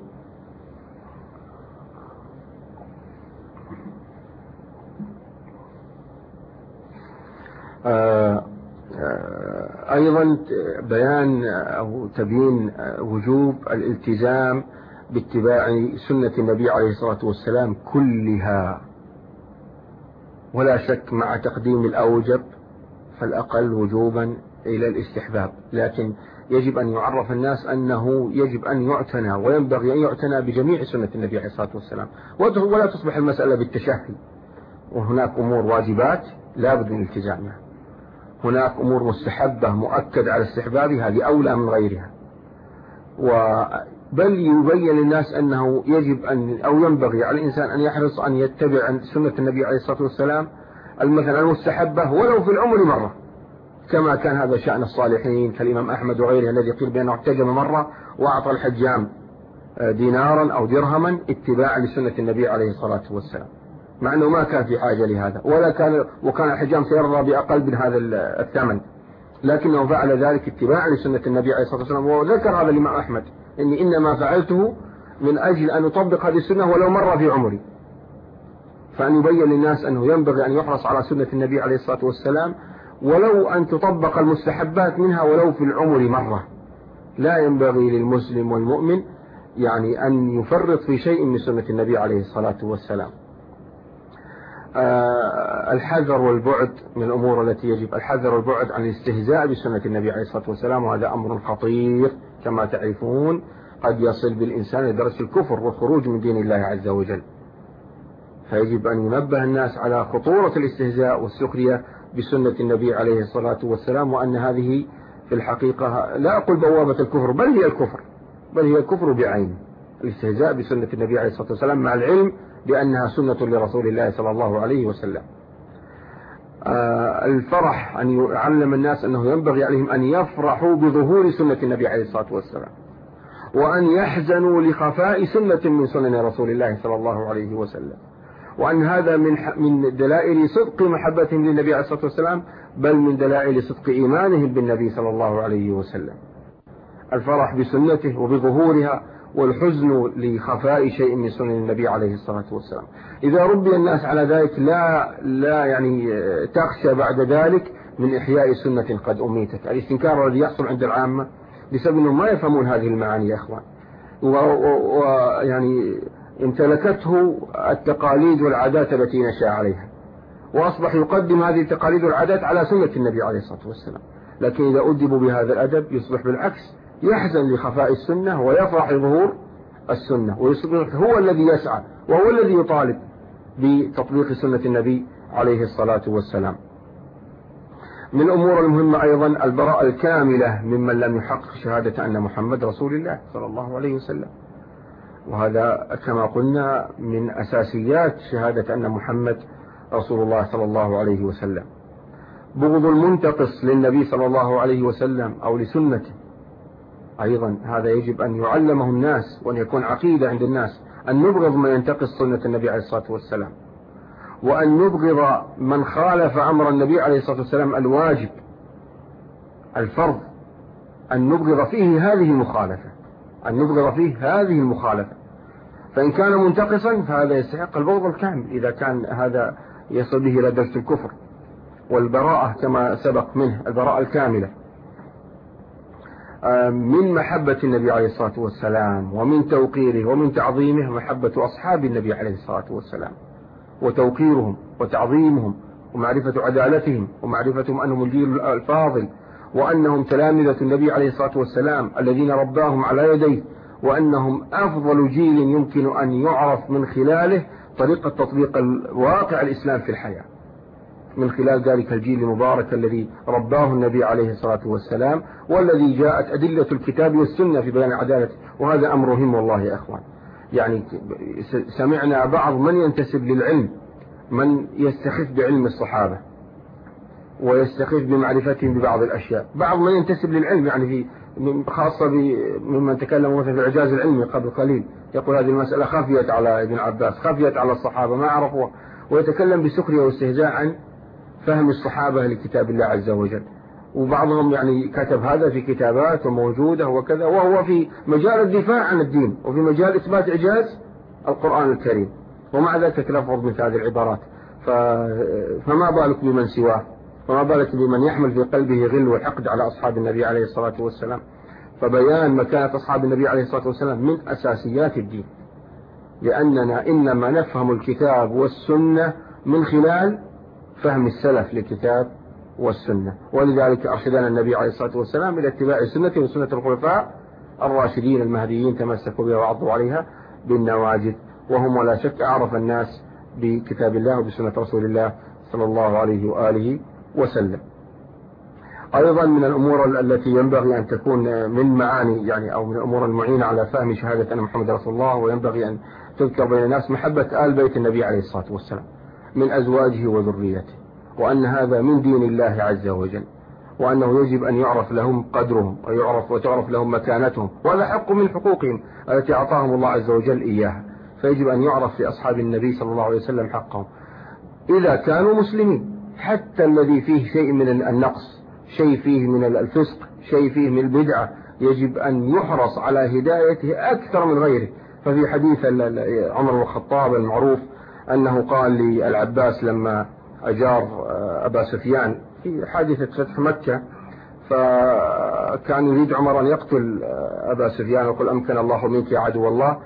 أيضا بيان أو تبيين وجوب الالتزام باتباع سنة النبي عليه الصلاة والسلام كلها. ولا شك مع تقديم الأوجب فالأقل وجوبا إلى الاستحباب. لكن يجب أن يعرف الناس أنه يجب أن يعتنى وينبغي أن يعتنى بجميع سنة النبي عليه الصلاة والسلام. ولا تصبح المسألة بالتشهي. وهناك أمور واجبات لا بد من التزامها هناك أمور مستحبة مؤكد على استحبابها هذه أولى من غيرها. بل يبين للناس أنه يجب أن أو ينبغي على الإنسان أن يحرص أن يتبع سنة النبي عليه الصلاة والسلام المثل المستحبة ولو في العمر مرة كما كان هذا شأن الصالحين كالإمام أحمد وغيره الذي قيل بأنه احتجم مرة وأعطى الحجام دينارا أو درهما اتباعا لسنة النبي عليه الصلاة والسلام. مع أنه ما كان في حاجة لهذا. ولا كان وكان الحجام سيرضى بأقل من هذا الثمن. لكنه فعل ذلك اتباعا لسنة النبي عليه الصلاة والسلام. وذكر هذا الإمام أحمد. إني إنما فعلته من أجل أن أطبق هذه السنة ولو مرة في عمري. فأن يبين للناس أنه ينبغي أن يحرص على سنة النبي عليه الصلاة والسلام. ولو أن تطبق المستحبات منها ولو في العمر مرة. لا ينبغي للمسلم والمؤمن يعني أن يفرط في شيء من سنة النبي عليه الصلاة والسلام. الحذر والبعد من الأمور التي يجب. الحذر والبعد عن الاستهزاء بسنة النبي عليه الصلاة والسلام وهذا أمر خطير. كما تعرفون قد يصل بالإنسان لدرجة الكفر والخروج من دين الله عز وجل. فيجب أن ينبه الناس على خطورة الاستهزاء والسخرية بسنة النبي عليه الصلاة والسلام وأن هذه في الحقيقة لا أقول بوابة الكفر بل هي الكفر. بل هي الكفر بعينه الاستهزاء بسنة النبي عليه الصلاة والسلام مع العلم بأنها سنة لرسول الله صلى الله عليه وسلم. آه، الفرح أن يعلم الناس أنه ينبغي عليهم أن يفرحوا بظهور سنة النبي عليه الصلاة والسلام. وأن يحزنوا لخفاء سنة من سنن رسول الله صلى الله عليه وسلم. وأن هذا من من دلائل صدق محبتهم للنبي عليه الصلاة والسلام بل من دلائل صدق إيمانهم بالنبي صلى الله عليه وسلم. الفرح بسنته وبظهورها والحزن لخفاء شيء من سنن النبي عليه الصلاة والسلام. إذا ربي الناس على ذلك لا لا يعني تخشى بعد ذلك من إحياء سنة قد أميتت. الاستنكار الذي يحصل عند العامة بسبب أنهم ما يفهمون هذه المعاني يا أخوان. ويعني امتلكته التقاليد والعادات التي نشأ عليها. وأصبح يقدم هذه التقاليد والعادات على سنة النبي عليه الصلاة والسلام. لكن إذا أدبوا بهذا الأدب يصبح بالعكس يحزن لخفاء السنة ويفرح لظهور السنة ويصبح هو الذي يسعى وهو الذي يطالب بتطبيق سنة النبي عليه الصلاة والسلام. من الأمور المهمة أيضا البراءة الكاملة ممن لم يحقق شهادة أن محمد رسول الله صلى الله عليه وسلم. وهذا كما قلنا من أساسيات شهادة أن محمد رسول الله صلى الله عليه وسلم. بغض المنتقص للنبي صلى الله عليه وسلم أو لسنته أيضا هذا يجب أن يعلمه الناس وأن يكون عقيدة عند الناس أن نبغض ما ينتقص سنة النبي عليه الصلاة والسلام وأن نبغض من خالف أمر النبي عليه الصلاة والسلام الواجب الفرض أن نبغض فيه هذه المخالفة أن نبغض فيه هذه المخالفة. فإن كان منتقصا فهذا يستحق البغض الكامل إذا كان هذا يصل به إلى درس الكفر والبراءة كما سبق منه البراءة الكاملة. من محبة النبي عليه الصلاة والسلام ومن توقيره ومن تعظيمه محبة أصحاب النبي عليه الصلاة والسلام. وتوقيرهم وتعظيمهم ومعرفة عدالتهم ومعرفتهم أنهم الجيل الفاضل وأنهم تلامذة النبي عليه الصلاة والسلام الذين رباهم على يديه وأنهم أفضل جيل يمكن أن يعرف من خلاله طريقة تطبيق الواقع الإسلام في الحياة. من خلال ذلك الجيل المبارك الذي رباه النبي عليه الصلاة والسلام والذي جاءت أدلة الكتاب والسنة في بيان عدالته وهذا أمر مهم والله يا أخوان. يعني سمعنا بعض من ينتسب للعلم من يستخف بعلم الصحابة ويستخف بمعرفتهم ببعض الأشياء. بعض من ينتسب للعلم يعني في خاصة ممن تكلم مثلا في الإعجاز العلمي قبل قليل يقول هذه المسألة خفيت على ابن عباس خفيت على الصحابة ما عرفوها ويتكلم بسخرية واستهزاء عن فهم الصحابة لكتاب الله عز وجل. وبعضهم يعني كتب هذا في كتابات وموجودة وكذا وهو في مجال الدفاع عن الدين وفي مجال إثبات إعجاز القرآن الكريم. ومع ذلك تلفظ مثل هذه العبارات. فما بالك بمن سواه؟ فما بالك بمن يحمل في قلبه غل وحقد على أصحاب النبي عليه الصلاة والسلام؟ فبيان مكانة أصحاب النبي عليه الصلاة والسلام من أساسيات الدين. لأننا إنما نفهم الكتاب والسنة من خلال فهم السلف للكتاب والسنة. ولذلك أرشدنا النبي عليه الصلاة والسلام إلى اتباع السنة وسنة الخلفاء الراشدين المهديين تمسكوا بها وعضوا عليها بالنواجذ. وهم ولا شك أعرف الناس بكتاب الله وبسنة رسول الله صلى الله عليه وآله وسلم. أيضا من الأمور التي ينبغي أن تكون من معاني يعني أو من الأمور المعينة على فهم شهادة أن محمد رسول الله وينبغي أن تذكر بين الناس محبة آل بيت النبي عليه الصلاة والسلام. من أزواجه وذريته وأن هذا من دين الله عز وجل وأنه يجب أن يعرف لهم قدرهم ويعرف وتعرف لهم مكانتهم وهذا حق من حقوقهم التي أعطاهم الله عز وجل إياها. فيجب أن يعرف لأصحاب النبي صلى الله عليه وسلم حقهم. إذا كانوا مسلمين حتى الذي فيه شيء من النقص شيء فيه من الفسق شيء فيه من البدعة يجب أن يحرص على هدايته أكثر من غيره. ففي حديث عمر الخطاب المعروف أنه قال للعباس لما أجار آه، أبا سفيان في حادثة فتح مكة فكان يريد عمر أن يقتل آه، أبا سفيان ويقول أمكن الله منك يا عدو الله.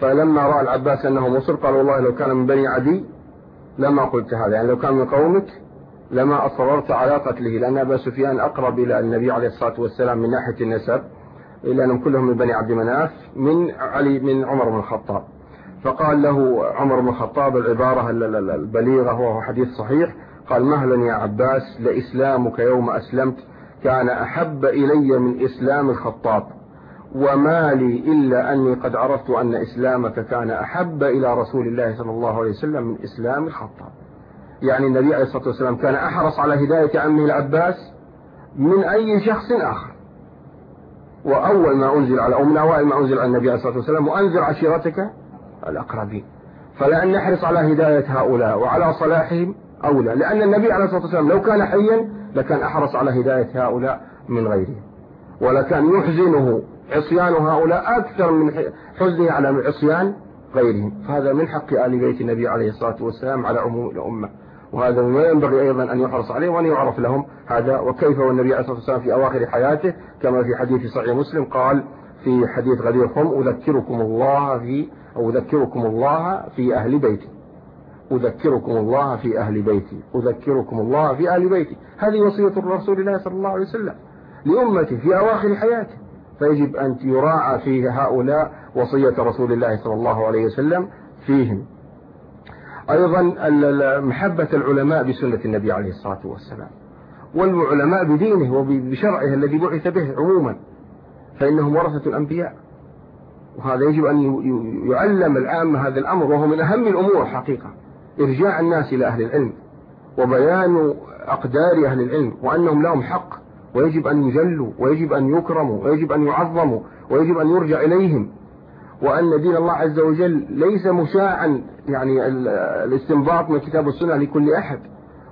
فلما رأى العباس أنه مصر قال والله لو كان من بني عدي لما قلت هذا يعني لو كان من قومك لما أصررت على قتله لأن أبا سفيان أقرب إلى النبي عليه الصلاة والسلام من ناحية النسب إلا أنهم كلهم من بني عبد مناف من علي من عمر بن الخطاب. فقال له عمر بن الخطاب العبارة البليغة وهو حديث صحيح قال مهلا يا عباس لإسلامك يوم أسلمت كان أحب إلي من إسلام الخطاب وما لي إلا أني قد عرفت أن إسلامك كان أحب إلى رسول الله صلى الله عليه وسلم من إسلام الخطاب. يعني النبي عليه الصلاة والسلام كان أحرص على هداية عمه العباس من أي شخص آخر. وأول ما أنزل على أو من أوائل ما أنزل على النبي عليه الصلاة والسلام وأنزل عشيرتك الأقربين. فلأن نحرص على هداية هؤلاء وعلى صلاحهم أولى لأن النبي عليه الصلاة والسلام لو كان حيا لكان أحرص على هداية هؤلاء من غيرهم ولكان يحزنه عصيان هؤلاء أكثر من حزنه على عصيان غيرهم. فهذا من حق آل بيت النبي عليه الصلاة والسلام على عموم الأمة. وهذا ما ينبغي أيضا أن يحرص عليه وأن يعرف لهم هذا. وكيف والنبي عليه الصلاة والسلام في أواخر حياته؟ كما في حديث صحيح مسلم قال في حديث غدير خم أذكركم الله في أو أذكركم الله في أهل بيتي. أذكركم الله في أهل بيتي. أذكركم الله في أهل بيتي. هذه وصية رسول الله صلى الله عليه وسلم لأمته في أواخر حياته. فيجب أن يراعى في هؤلاء وصية رسول الله صلى الله عليه وسلم فيهم. أيضا محبة العلماء بسنة النبي عليه الصلاة والسلام. والعلماء بدينه وبشرعه الذي بعث به عموما. فإنهم ورثة الأنبياء. وهذا يجب أن يعلم العامة هذا الأمر وهو من أهم الأمور حقيقة إرجاع الناس إلى أهل العلم وبيان أقدار أهل العلم وأنهم لهم حق ويجب أن يجلوا ويجب أن يكرموا ويجب أن يعظموا ويجب أن يرجع إليهم. وأن دين الله عز وجل ليس مشاعا يعني الاستنباط من الكتاب والسنة لكل أحد.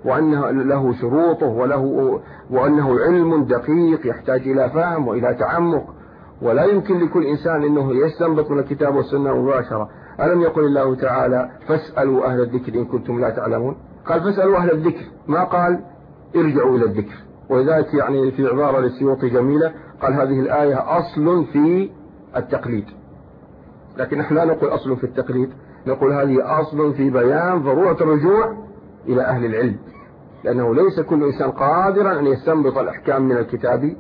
وأنه له شروطه وله وأنه علم دقيق يحتاج إلى فهم وإلى تعمق. ولا يمكن لكل إنسان أنه يستنبط من الكتاب والسنة مباشرة. ألم يقل الله تعالى فاسألوا أهل الذكر إن كنتم لا تعلمون قال فاسألوا أهل الذكر. ما قال ارجعوا إلى الذكر. ولذلك يعني في عبارة للسيوطي جميلة قال هذه الآية أصل في التقليد. لكن نحن لا نقول أصل في التقليد. نقول هذه أصل في بيان ضرورة الرجوع إلى أهل العلم. لأنه ليس كل إنسان قادرا أن يستنبط الأحكام من الكتاب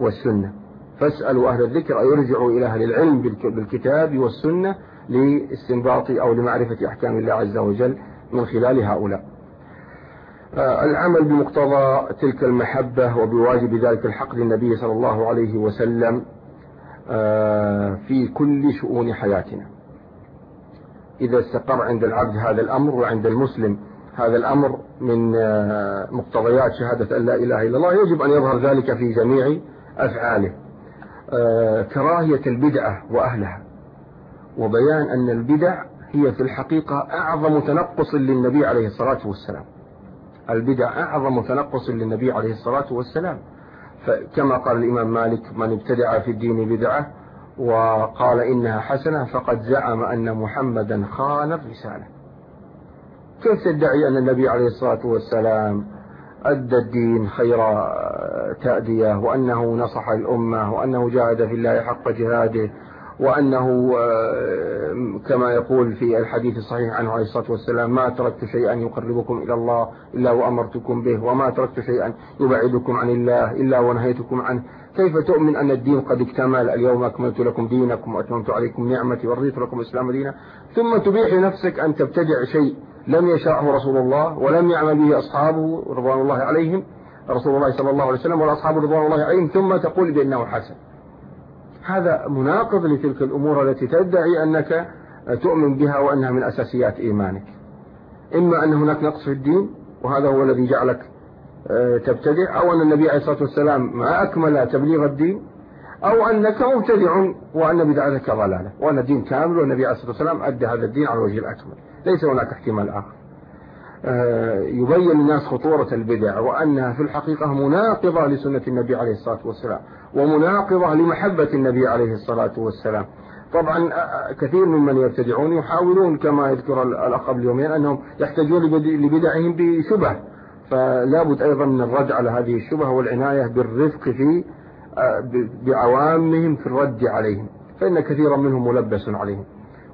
والسنة. فاسألوا أهل الذكر أن يرجعوا إلى أهل العلم بالكتاب والسنة لاستنباط أو لمعرفة أحكام الله عز وجل من خلال هؤلاء. آه، العمل بمقتضى تلك المحبة وبواجب ذلك الحق للنبي صلى الله عليه وسلم آه، في كل شؤون حياتنا. إذا استقر عند العبد هذا الأمر وعند المسلم هذا الأمر من آه، مقتضيات شهادة أن لا إله إلا الله يجب أن يظهر ذلك في جميع أفعاله. كراهية البدعة وأهلها. وبيان أن البدع هي في الحقيقة أعظم تنقص للنبي عليه الصلاة والسلام. البدع أعظم تنقص للنبي عليه الصلاة والسلام. فكما قال الإمام مالك من ابتدع في الدين بدعة وقال إنها حسنة فقد زعم أن محمدا خان الرسالة. كيف تدعي أن النبي عليه الصلاة والسلام أدى الدين خير تأدية وأنه نصح الأمة وأنه جاهد في الله حق جهاده وأنه آه، كما يقول في الحديث الصحيح عنه عليه الصلاة والسلام ما تركت شيئا يقربكم إلى الله إلا وأمرتكم به وما تركت شيئا يبعدكم عن الله إلا ونهيتكم عنه. كيف تؤمن أن الدين قد اكتمل؟ اليوم أكملت لكم دينكم وأتممت عليكم نعمتي ورضيت لكم الإسلام دينا. ثم تبيح لنفسك أن تبتدع شيء لم يشاءه رسول الله ولم يعمل به أصحابه رضوان الله عليهم رسول الله صلى الله عليه وسلم ولا أصحابه رضوان الله عليهم ثم تقول بأنه حسن. هذا مناقض لتلك الأمور التي تدعي أنك تؤمن بها وأنها من أساسيات إيمانك. إما أن هناك نقص في الدين وهذا هو الذي جعلك آه، تبتدع أو أن النبي عليه الصلاة والسلام ما أكمل تبليغ الدين أو أنك مبتدع وأن بدعتك ضلالة. وأن الدين كامل والنبي عليه الصلاة والسلام أدى هذا الدين على الوجه الأكمل. ليس هناك احتمال آخر. آه، يبين للناس خطورة البدع وأنها في الحقيقة مناقضة لسنة النبي عليه الصلاة والسلام ومناقضة لمحبة النبي عليه الصلاة والسلام. طبعا كثير ممن يبتدعون يحاولون كما يذكر الأخ قبل يومين أنهم يحتاجون لبدعهم بشبه. فلا بد أيضا من الرد على هذه الشبه والعناية بالرفق في بعوامهم في الرد عليهم. فإن كثيرا منهم ملبس عليهم.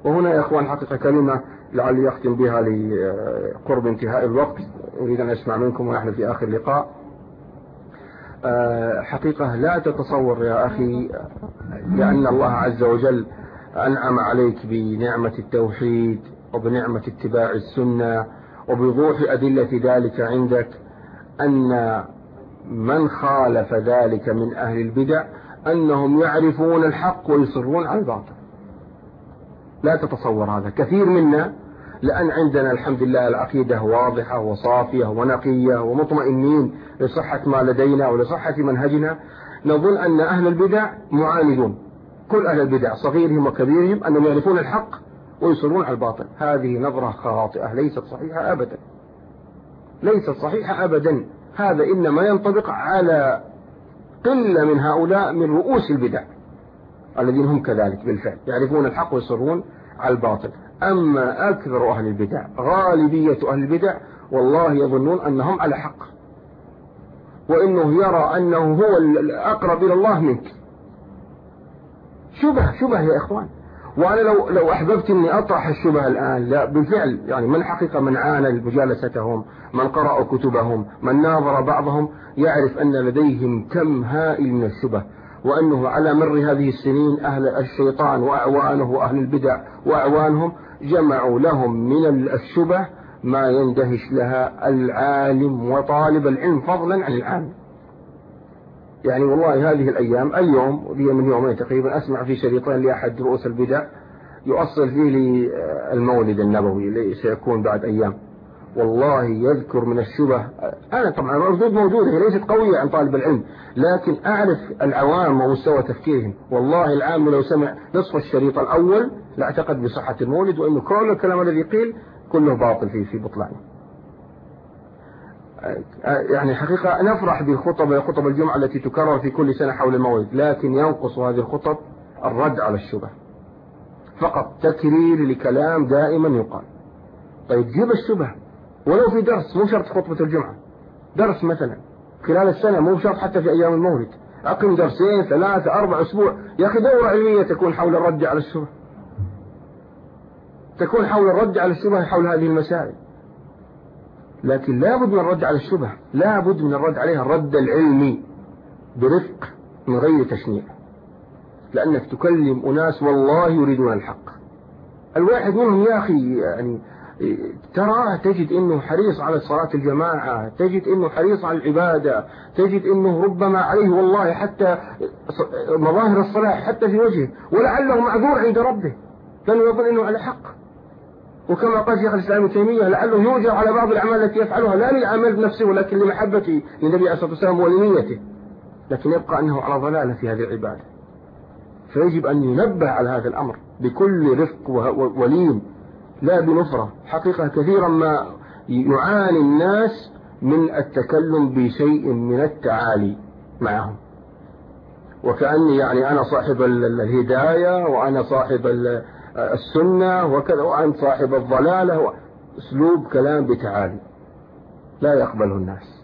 وهنا يا أخوان حقيقة كلمة لعلي أختم بها لقرب انتهاء الوقت. أريد أن أسمع منكم ونحن في آخر لقاء. آه، حقيقة لا تتصور يا أخي لأن الله عز وجل أنعم عليك بنعمة التوحيد وبنعمة اتباع السنة وبوضوح أدلة ذلك عندك أن من خالف ذلك من أهل البدع أنهم يعرفون الحق ويصرون على الباطل. لا تتصور هذا. كثير منا لأن عندنا الحمد لله العقيدة واضحة وصافية ونقية ومطمئنين لصحة ما لدينا ولصحة منهجنا. نظن أن أهل البدع معاندون. كل أهل البدع صغيرهم وكبيرهم أنهم يعرفون الحق ويصرون على الباطل. هذه نظرة خاطئة ليست صحيحة أبدا. ليست صحيحة أبدا. هذا إنما ينطبق على قلة من هؤلاء من رؤوس البدع الذين هم كذلك بالفعل يعرفون الحق ويصرون على الباطل. أما أكثر أهل البدع غالبية أهل البدع والله يظنون أنهم على حق. وإنه يرى أنه هو الأقرب إلى الله منك. شبه شبه يا إخوان. وأنا لو لو أحببت أني أطرح الشبه الآن لا بالفعل يعني من حقيقة من عانى مجالستهم من قرأ كتبهم من ناظر بعضهم يعرف أن لديهم كم هائل من الشبه. وأنه على مر هذه السنين أهل الشيطان وأعوانه وأهل البدع وأعوانهم جمعوا لهم من الشبه ما يندهش لها العالم وطالب العلم فضلا عن العالم. يعني والله هذه الأيام اليوم لي من يومين تقريبا أسمع في شريطين لأحد رؤوس البدع يؤصل فيه للمولد النبوي اللي سيكون بعد أيام. والله يذكر من الشبه. أنا طبعا الردود موجودة هي ليست قوية عن طالب العلم لكن أعرف العوام ومستوى تفكيرهم. والله العام لو سمع نصف الشريط الأول لاعتقد بصحة المولد وأنه كل الكلام الذي قيل كله باطل في في بطلانه. يعني حقيقة نفرح بخطب خطب الجمعة التي تكرر في كل سنة حول المولد لكن ينقص هذه الخطب الرد على الشبه. فقط تكرير لكلام دائما يقال. طيب جيب الشبه. ولو في درس مو شرط خطبة الجمعة. درس مثلا خلال السنة مو شرط حتى في أيام المولد. أقم درسين ثلاثة أربع أسبوع. يا أخي دورة علمية تكون حول الرد على الشبه. تكون حول الرد على الشبه حول هذه المسائل. لكن لا بد من الرد على الشبه. لا بد من الرد عليها الرد العلمي برفق من غير تشنيع. لأنك تكلم أناس والله يريدون الحق. الواحد منهم يا أخي يعني تراه تجد إنه حريص على صلاة الجماعة تجد إنه حريص على العبادة تجد إنه ربما عليه والله حتى مظاهر الصلاح حتى في وجهه ولعله معذور عند ربه لأنه يظن إنه على حق. وكما قال شيخ الإسلام ابن تيمية لعله يوجر على بعض الأعمال التي يفعلها لا للعمل نفسه ولكن لمحبة للنبي عليه الصلاة والسلام ولنيته. لكن يبقى أنه على ضلالة في هذه العبادة. فيجب أن ينبه على هذا الأمر بكل رفق ولين لا بنفرة حقيقة كثيرا ما يعاني الناس من التكلم بشيء من التعالي معهم. وكأني يعني أنا صاحب الهداية وأنا صاحب السنة وكذا وأنت صاحب الضلالة أسلوب كلام بتعالي. لا يقبله الناس.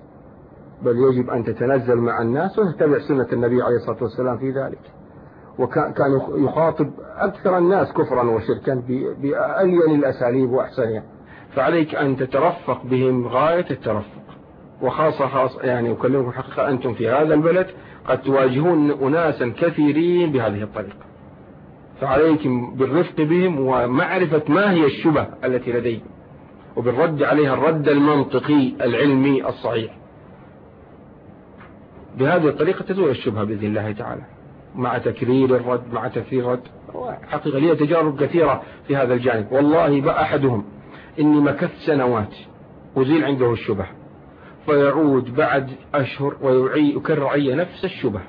بل يجب أن تتنزل مع الناس وتتبع سنة النبي عليه الصلاة والسلام في ذلك. وكان يخاطب أكثر الناس كفرا وشركا بألين الأساليب وأحسنها. فعليك أن تترفق بهم غاية الترفق. وخاصة خاصة يعني أكلمكم حقيقة أنتم في هذا البلد قد تواجهون أناسا كثيرين بهذه الطريقة. فعليكم بالرفق بهم ومعرفة ما هي الشبه التي لديهم. وبالرد عليها الرد المنطقي العلمي الصحيح. بهذه الطريقة تزول الشبهة بإذن الله تعالى. مع تكرير الرد مع تكرير الرد. حقيقة لي تجارب كثيرة في هذا الجانب. والله بقى أحدهم إني مكثت سنوات أزيل عنده الشبه فيعود بعد أشهر ويكرر علي نفس الشبه.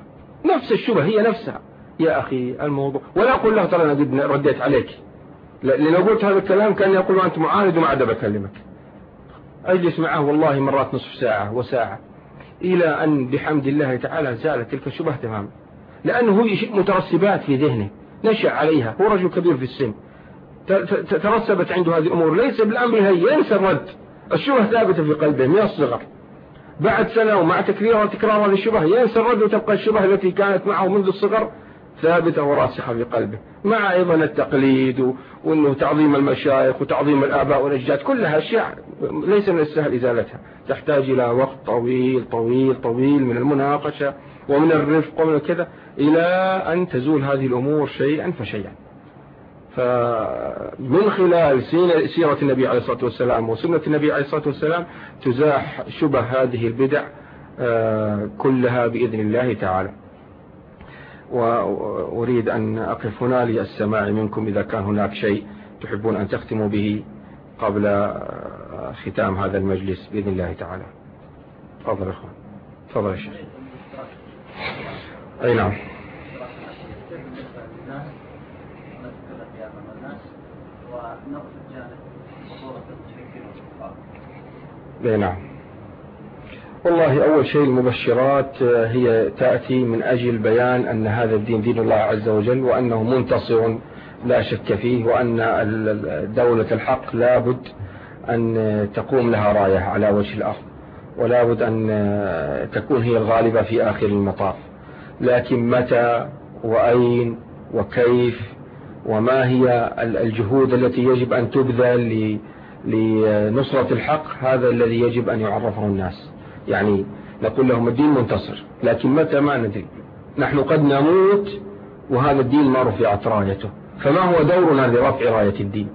نفس الشبه هي نفسها. يا أخي الموضوع ولا أقول له ترى أنا قد رديت عليك. لو قلت هذا الكلام كان يقول أنت معاند وما عاد بكلمك أجلس معه والله مرات نصف ساعة وساعة إلى أن بحمد الله تعالى زالت تلك الشبهة تماما. لأنه مترسبات في ذهنه نشأ عليها هو رجل كبير في السن. ترسبت عنده هذه الأمور ليس بالأمر هي ينسى الرد. الشبهة ثابتة في قلبه من الصغر. بعد سنة ومع تكرير وتكرار هذه ينسى الرد وتبقى الشبهة التي كانت معه منذ الصغر ثابتة وراسخة في قلبه. مع أيضا التقليد وأنه تعظيم المشايخ وتعظيم الآباء والأجداد كلها أشياء ليس من السهل إزالتها. تحتاج إلى وقت طويل طويل طويل من المناقشة. ومن الرفق ومن كذا إلى أن تزول هذه الأمور شيئا فشيئا. فمن خلال سيرة النبي عليه الصلاة والسلام وسنة النبي عليه الصلاة والسلام تزاح شبه هذه البدع آه، كلها بإذن الله تعالى. وأريد أن أقف هنا للسماع منكم إذا كان هناك شيء تحبون أن تختموا به قبل ختام هذا المجلس بإذن الله تعالى. تفضل أخوان. تفضل يا شيخ. أي نعم. أي نعم. والله أول شيء المبشرات آه، هي تأتي من أجل بيان أن هذا الدين دين الله عز وجل وأنه منتصر لا شك فيه وأن دولة الحق لابد أن تقوم لها راية على وجه الأرض. ولا بد أن تكون هي الغالبة في آخر المطاف. لكن متى وأين وكيف وما هي الجهود التي يجب أن تبذل لنصرة الحق هذا الذي يجب أن يعرفه الناس. يعني نقول لهم الدين منتصر لكن متى ما ندري. نحن قد نموت وهذا الدين ما رفعت رايته فما هو دورنا لرفع راية الدين؟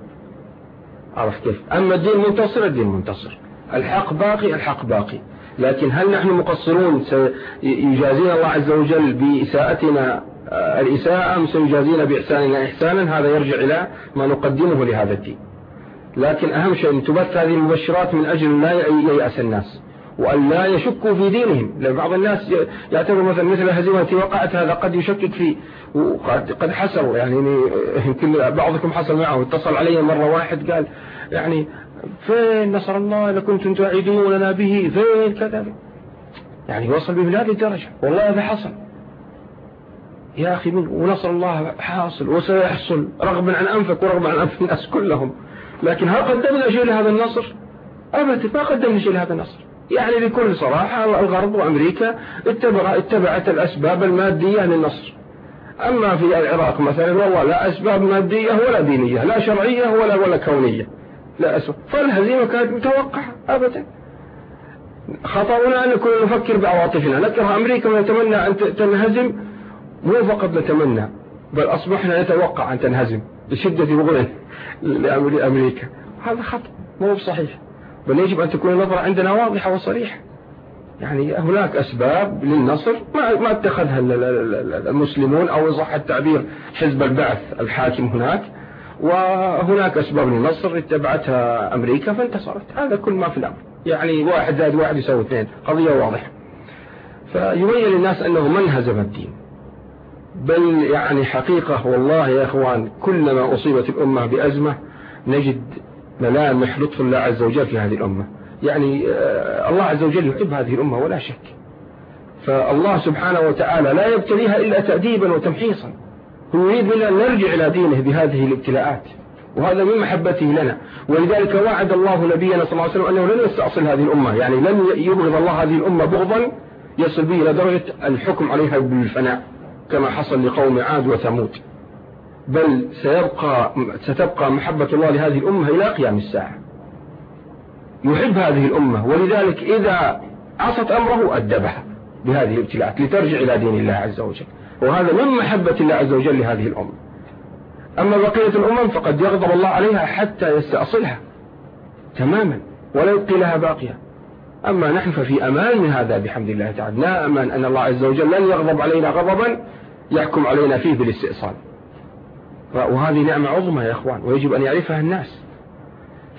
عرف كيف؟ أما الدين منتصر الدين منتصر. الحق باقي الحق باقي. لكن هل نحن مقصرون سيجازينا الله عز وجل بإساءتنا الإساءة أم سيجازينا بإحساننا إحسانا؟ هذا يرجع إلى ما نقدمه لهذا الدين. لكن أهم شيء أن تبث هذه المبشرات من أجل لا ييأس الناس وأن لا يشكوا في دينهم. لأن بعض الناس يعتبر مثلا مثل الهزيمة التي وقعت هذا قد يشكك فيه وقد قد حصل يعني يمكن بعضكم حصل معه اتصل علي مرة واحد قال يعني فين نصر الله لكنتم تعيدوننا به؟ فين كذا يعني وصل به لهذه الدرجة. والله هذا حصل. يا أخي من ونصر الله حاصل وسيحصل رغبا عن أنفك ورغبا عن أنف الناس كلهم. لكن هل قدمنا شيء لهذا النصر؟ أبدا ما قدمنا شيء لهذا النصر. يعني بكل صراحة الغرب وأمريكا اتبع اتبعت الأسباب المادية للنصر. أما في العراق مثلا والله لا أسباب مادية ولا دينية لا شرعية ولا ولا كونية. لا أسباب فالهزيمة كانت متوقعة أبدا. خطأنا أن نكون نفكر بعواطفنا نكره أمريكا ونتمنى أن تنهزم. مو فقط نتمنى بل أصبحنا نتوقع أن تنهزم لشدة بغضنا لأمريكا. هذا خطأ مو صحيح. بل يجب أن تكون النظرة عندنا واضحة وصريحة. يعني هناك أسباب للنصر ما ما اتخذها المسلمون أو صح التعبير. حزب البعث الحاكم هناك وهناك أسباب للنصر اتبعتها أمريكا فانتصرت. هذا كل ما في الأمر. يعني واحد زائد واحد يساوي اثنين. قضية واضحة. فيبين للناس أنه من هزم الدين. بل يعني حقيقة والله يا أخوان كلما أصيبت الأمة بأزمة نجد ملامح لطف الله عز وجل في هذه الأمة. يعني آه، الله عز وجل يحب هذه الأمة ولا شك. فالله سبحانه وتعالى لا يبتليها إلا تأديبا وتمحيصا. هو يريد منا أن نرجع إلى دينه بهذه الابتلاءات وهذا من محبته لنا. ولذلك وعد الله نبينا صلى الله عليه وسلم أنه لن يستأصل هذه الأمة يعني لن يبغض الله هذه الأمة بغضا يصل به إلى درجة الحكم عليها بالفناء كما حصل لقوم عاد وثمود. بل سيبقى ستبقى محبة الله لهذه الأمة إلى قيام الساعة. يحب هذه الأمة ولذلك إذا عصت أمره أدبها بهذه الابتلاءات لترجع إلى دين الله عز وجل. وهذا من محبة الله عز وجل لهذه الأمة. أما بقية الأمم فقد يغضب الله عليها حتى يستأصلها تماما ولا يبقي لها باقية. أما نحن ففي أمان من هذا بحمد الله تعالى لا أمان أن الله عز وجل لن يغضب علينا غضبا يحكم علينا فيه بالاستئصال. وهذه نعمة عظمى يا أخوان ويجب أن يعرفها الناس.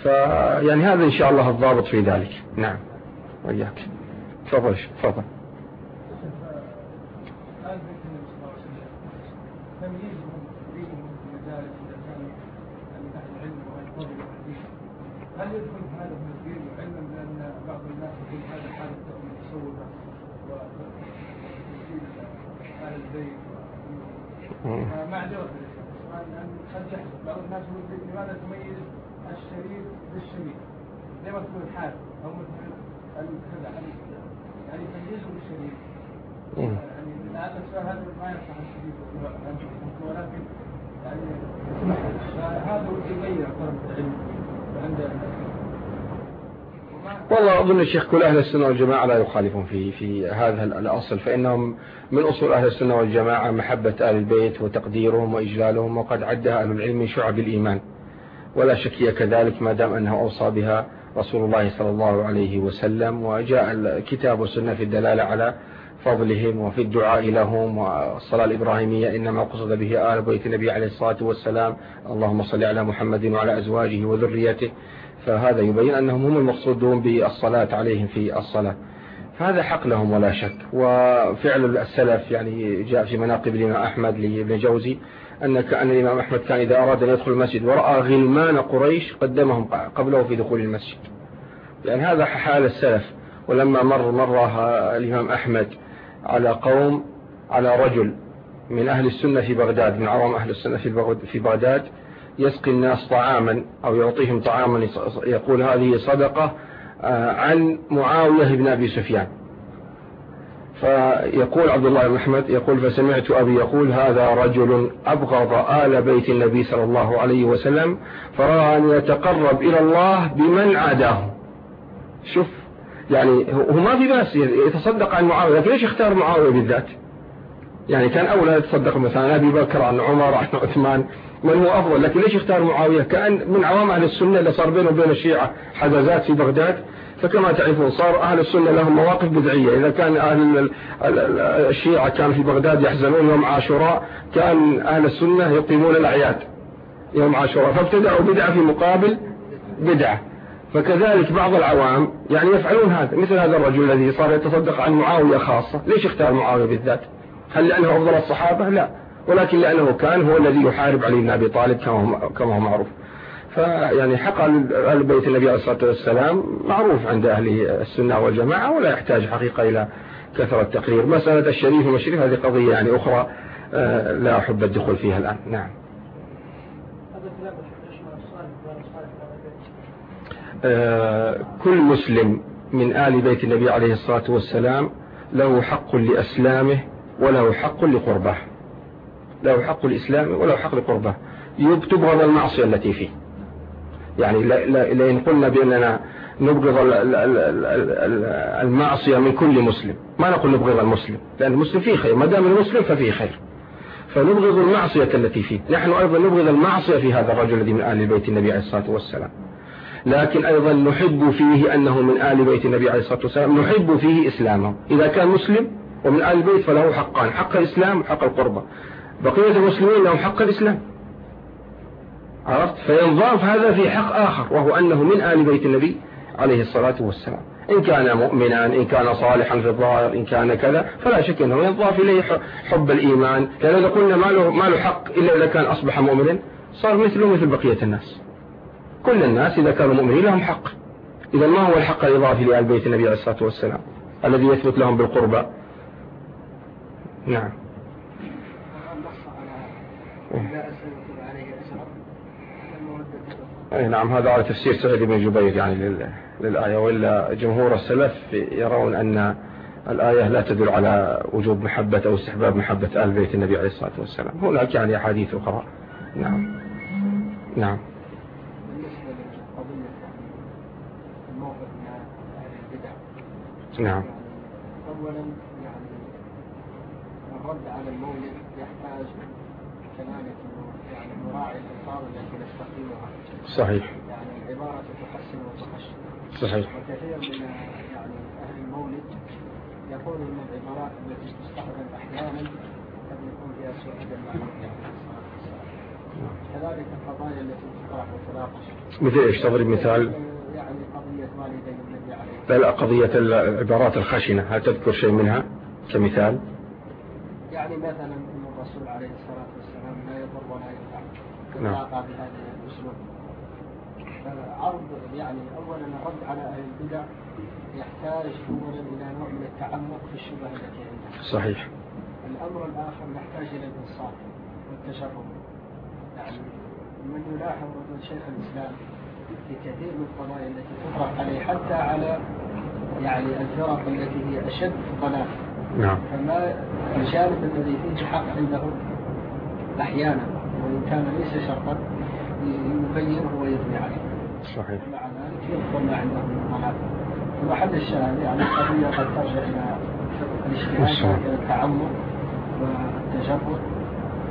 فيعني هذا إن شاء الله الضابط في ذلك. نعم. وإياك. تفضل تفضل هل يدخل هذا في الدين علما بان بعض الناس يقول هذا حاله تصوفه وتسجيل أهل البيت معذره قد يحصل. بعض الناس يقول لماذا تميز الشريف بالشريف زي ما تقول الحال؟ أو مثل كذا يعني تمييزه بالشريف يعني لعل السؤال هذا ما يصح الشريف ولكن يعني فهذا ودي يغير طلب العلم عند والله أظن الشيخ كل أهل السنة والجماعة لا يخالفون في في هذا الأصل فإنهم من أصول أهل السنة والجماعة محبة آل البيت وتقديرهم وإجلالهم وقد عدها أهل العلم من شعب الإيمان. ولا شك كذلك ما دام أنه أوصى بها رسول الله صلى الله عليه وسلم وجاء الكتاب والسنة في الدلالة على فضلهم وفي الدعاء لهم والصلاة الإبراهيمية إنما قصد به آل بيت النبي عليه الصلاة والسلام اللهم صل على محمد وعلى أزواجه وذريته. فهذا يبين أنهم هم المقصودون بالصلاة عليهم في الصلاة. فهذا حق لهم ولا شك. وفعل السلف يعني جاء في مناقب الإمام أحمد لابن جوزي أن كأن الإمام أحمد كان إذا أراد أن يدخل المسجد ورأى غلمان قريش قدمهم قبله في دخول المسجد. لأن هذا حال السلف. ولما مر مر الإمام أحمد على قوم على رجل من أهل السنة في بغداد من عوام أهل السنة في بغداد يسقي الناس طعاما أو يعطيهم طعاما يقول هذه صدقة آه، عن معاوية بن أبي سفيان. فيقول عبد الله بن أحمد يقول فسمعت أبي يقول هذا رجل أبغض آل بيت النبي صلى الله عليه وسلم فرأى أن يتقرب إلى الله بمن عاداه. شوف يعني هو ما في بأس يتصدق عن معاوية لكن ليش اختار معاوية بالذات؟ يعني كان أولى يتصدق مثلا أبي بكر عن عمر عن عثمان. من هو أفضل. لكن ليش اختار معاوية؟ كأن من عوام أهل السنة اللي صار بينه وبين الشيعة حجازات في بغداد. فكما تعرفون صار أهل السنة لهم مواقف بدعية. إذا كان أهل الشيعة كان في بغداد يحزنون يوم عاشوراء كان أهل السنة يقيمون الأعياد يوم عاشوراء. فابتدعوا بدعة في مقابل بدعة. فكذلك بعض العوام يعني يفعلون هذا. مثل هذا الرجل الذي صار يتصدق عن معاوية خاصة. ليش اختار معاوية بالذات؟ هل لأنه أفضل الصحابة؟ لا. ولكن لأنه كان هو الذي يحارب علي بن أبي طالب كما هو معروف. فيعني حق أهل بيت النبي عليه الصلاة والسلام معروف عند أهل السنة والجماعة ولا يحتاج حقيقة إلى كثرة تقرير مسألة الشريف والمشريف هذه قضية يعني أخرى آه، لا أحب الدخول فيها الآن. نعم. آه، كل مسلم من آل بيت النبي عليه الصلاة والسلام له حق لأسلامه وله حق لقربه. له حق الإسلام وله حق لقربه تبغض المعصية التي فيه. يعني لئن قلنا بأننا نبغض المعصية من كل مسلم. ما نقول نبغض المسلم؟ لأن المسلم فيه خير. ما دام المسلم ففيه خير. فنبغض المعصية التي فيه. نحن أيضا نبغض المعصية في هذا الرجل الذي من آل بيت النبي عليه الصلاة والسلام. لكن أيضا نحب فيه أنه من آل بيت النبي عليه الصلاة والسلام. نحب فيه إسلامه. إذا كان مسلم ومن آل البيت فله حقان. حق الإسلام وحق القربة. بقية المسلمين لهم حق الإسلام. عرفت؟ فينضاف هذا في حق آخر وهو أنه من آل بيت النبي عليه الصلاة والسلام. إن كان مؤمنا إن كان صالحا في الظاهر إن كان كذا فلا شك أنه ينضاف إليه حب الإيمان. لأن إذا قلنا ما له, ما له حق إلا إذا كان أصبح مؤمنا صار مثله مثل بقية الناس. كل الناس إذا كانوا مؤمنين لهم حق. إذا ما هو الحق الإضافي لآل بيت النبي عليه الصلاة والسلام؟ الذي يثبت لهم بالقربى. نعم. أي نعم هذا على تفسير سعيد بن جبير يعني للآية وإلا جمهور السلف يرون أن الآية لا تدل على وجوب محبة أو استحباب محبة آل بيت النبي عليه الصلاة والسلام. هناك يعني أحاديث أخرى. نعم. نعم. نعم. أولا يعني الرد على المولد يحتاج كذلك يعني التي نستخدمها صحيح. يعني العبارة تحسن صحيح. وكثير من يعني أهل المولد يقول أن العبارات التي تستخدم أحيانا قد يكون فيها سوء أدب مع النبي كذلك القضايا التي تطرح وتناقش. مثل إيش؟ تضرب مثال؟ يعني قضية والدي النبي عليه لا قضية العبارات الخشنة هل تذكر شيء منها كمثال؟ يعني مثلا أن الرسول عليه الصلاة والسلام لا يضر ولا ينفع نعم. عرض يعني أولا الرد على أهل البدع يحتاج أولا إلى نوع من التعمق في الشبهة التي عنده صحيح. الأمر الآخر نحتاج إلى الإنصاف والتشرف يعني من يلاحظ رجل شيخ الإسلام في كثير من القضايا التي تطرح عليه حتى على يعني الفرق التي هي أشد ضلال نعم. فما الجانب الذي فيه حق عنده أحيانا؟ وإن كان ليس شرطا يبينه ويثني عليه صحيح. مع ذلك ما عنده من ضلال ومحل الشاهد يعني القضية قد ترجع إلى الاجتهاد إلى التعمق والتجرد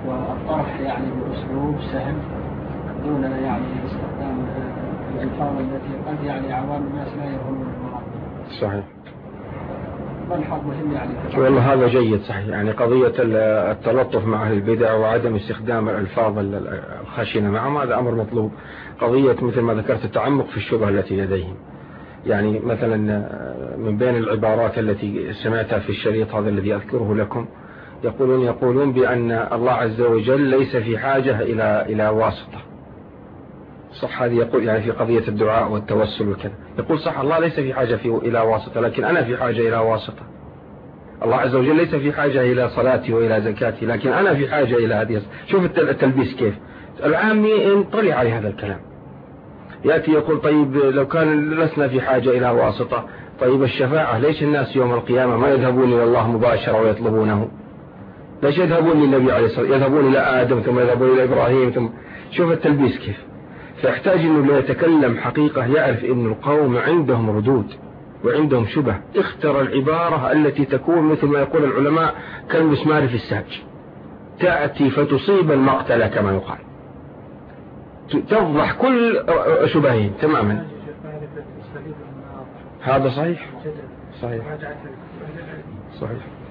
والطرح يعني بأسلوب سهل دون يعني استخدام الألفاظ التي قد يعني عوام الناس لا يفهمون المراد. صحيح. ملحظ يعني. والله هذا جيد صحيح. يعني قضية التلطف مع أهل البدع وعدم استخدام الألفاظ الخشنة معهم هذا أمر مطلوب. قضية مثل ما ذكرت التعمق في الشبهة التي لديهم. يعني مثلا من بين العبارات التي سمعتها في الشريط هذا الذي أذكره لكم يقولون يقولون بأن الله عز وجل ليس في حاجة إلى إلى واسطة. صح هذه يقول يعني في قضية الدعاء والتوسل وكذا. يقول صح الله ليس في حاجة في إلى واسطة لكن أنا في حاجة إلى واسطة. الله عز وجل ليس في حاجة إلى صلاتي وإلى زكاتي لكن أنا في حاجة إلى هذه. شوف التلبيس كيف. العامي ينطلع على هذا الكلام. يأتي يقول طيب لو كان لسنا في حاجة إلى واسطة طيب الشفاعة ليش الناس يوم القيامة ما يذهبون إلى الله مباشرة ويطلبونه؟ ليش يذهبون للنبي عليه الصلاة يذهبون إلى آدم ثم يذهبون إلى إبراهيم ثم. شوف التلبيس كيف. فيحتاج أنه ليتكلم حقيقة يعرف أن القوم عندهم ردود وعندهم شبه. اختر العبارة التي تكون مثل ما يقول العلماء كالمسمار في الساج. تأتي فتصيب المقتل كما يقال. تفضح كل شبهين تماما. هذا صحيح؟ صحيح. صحيح.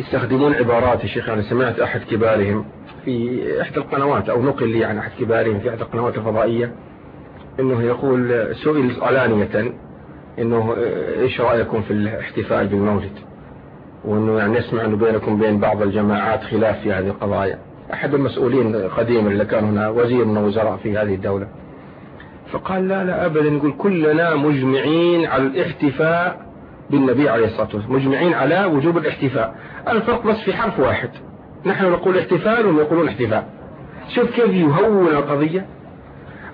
يستخدمون عبارات يا شيخ أنا سمعت أحد كبارهم في إحدى القنوات أو نقل لي عن أحد كبارهم في إحدى القنوات الفضائية إنه يقول سئل علانية إنه إيش رأيكم في الاحتفال بالمولد وإنه يعني نسمع إنه بينكم بين بعض الجماعات خلاف في هذه القضايا. أحد المسؤولين قديما اللي كان هنا وزير من وزراء في هذه الدولة. فقال لا لا ابدا نقول كلنا مجمعين على الاحتفاء بالنبي عليه الصلاة والسلام مجمعين على وجوب الاحتفاء. الفرق بس في حرف واحد. نحن نقول احتفال وهم يقولون احتفاء. شوف كيف يهون القضية.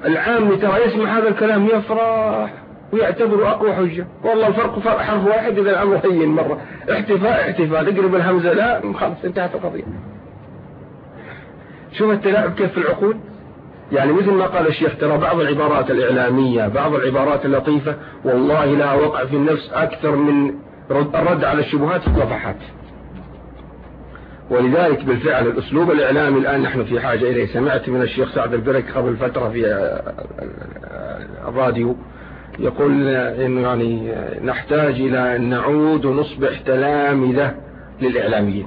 العام ترى يسمع هذا الكلام يفرح ويعتبره أقوى حجة. والله الفرق فرق حرف واحد إذا الأمر هين مرة. احتفاء احتفال اقرب الهمزة لا خلاص انتهت القضية. شوف التلاعب كيف في العقول. يعني مثل ما قال الشيخ ترى بعض العبارات الإعلامية بعض العبارات اللطيفة والله لا وقع في النفس أكثر من الرد على الشبهات في الصفحات. ولذلك بالفعل الأسلوب الإعلامي الآن نحن في حاجة إليه. سمعت من الشيخ سعد البرك قبل فترة في الراديو يقول إنه يعني نحتاج إلى أن نعود ونصبح تلامذة للإعلاميين.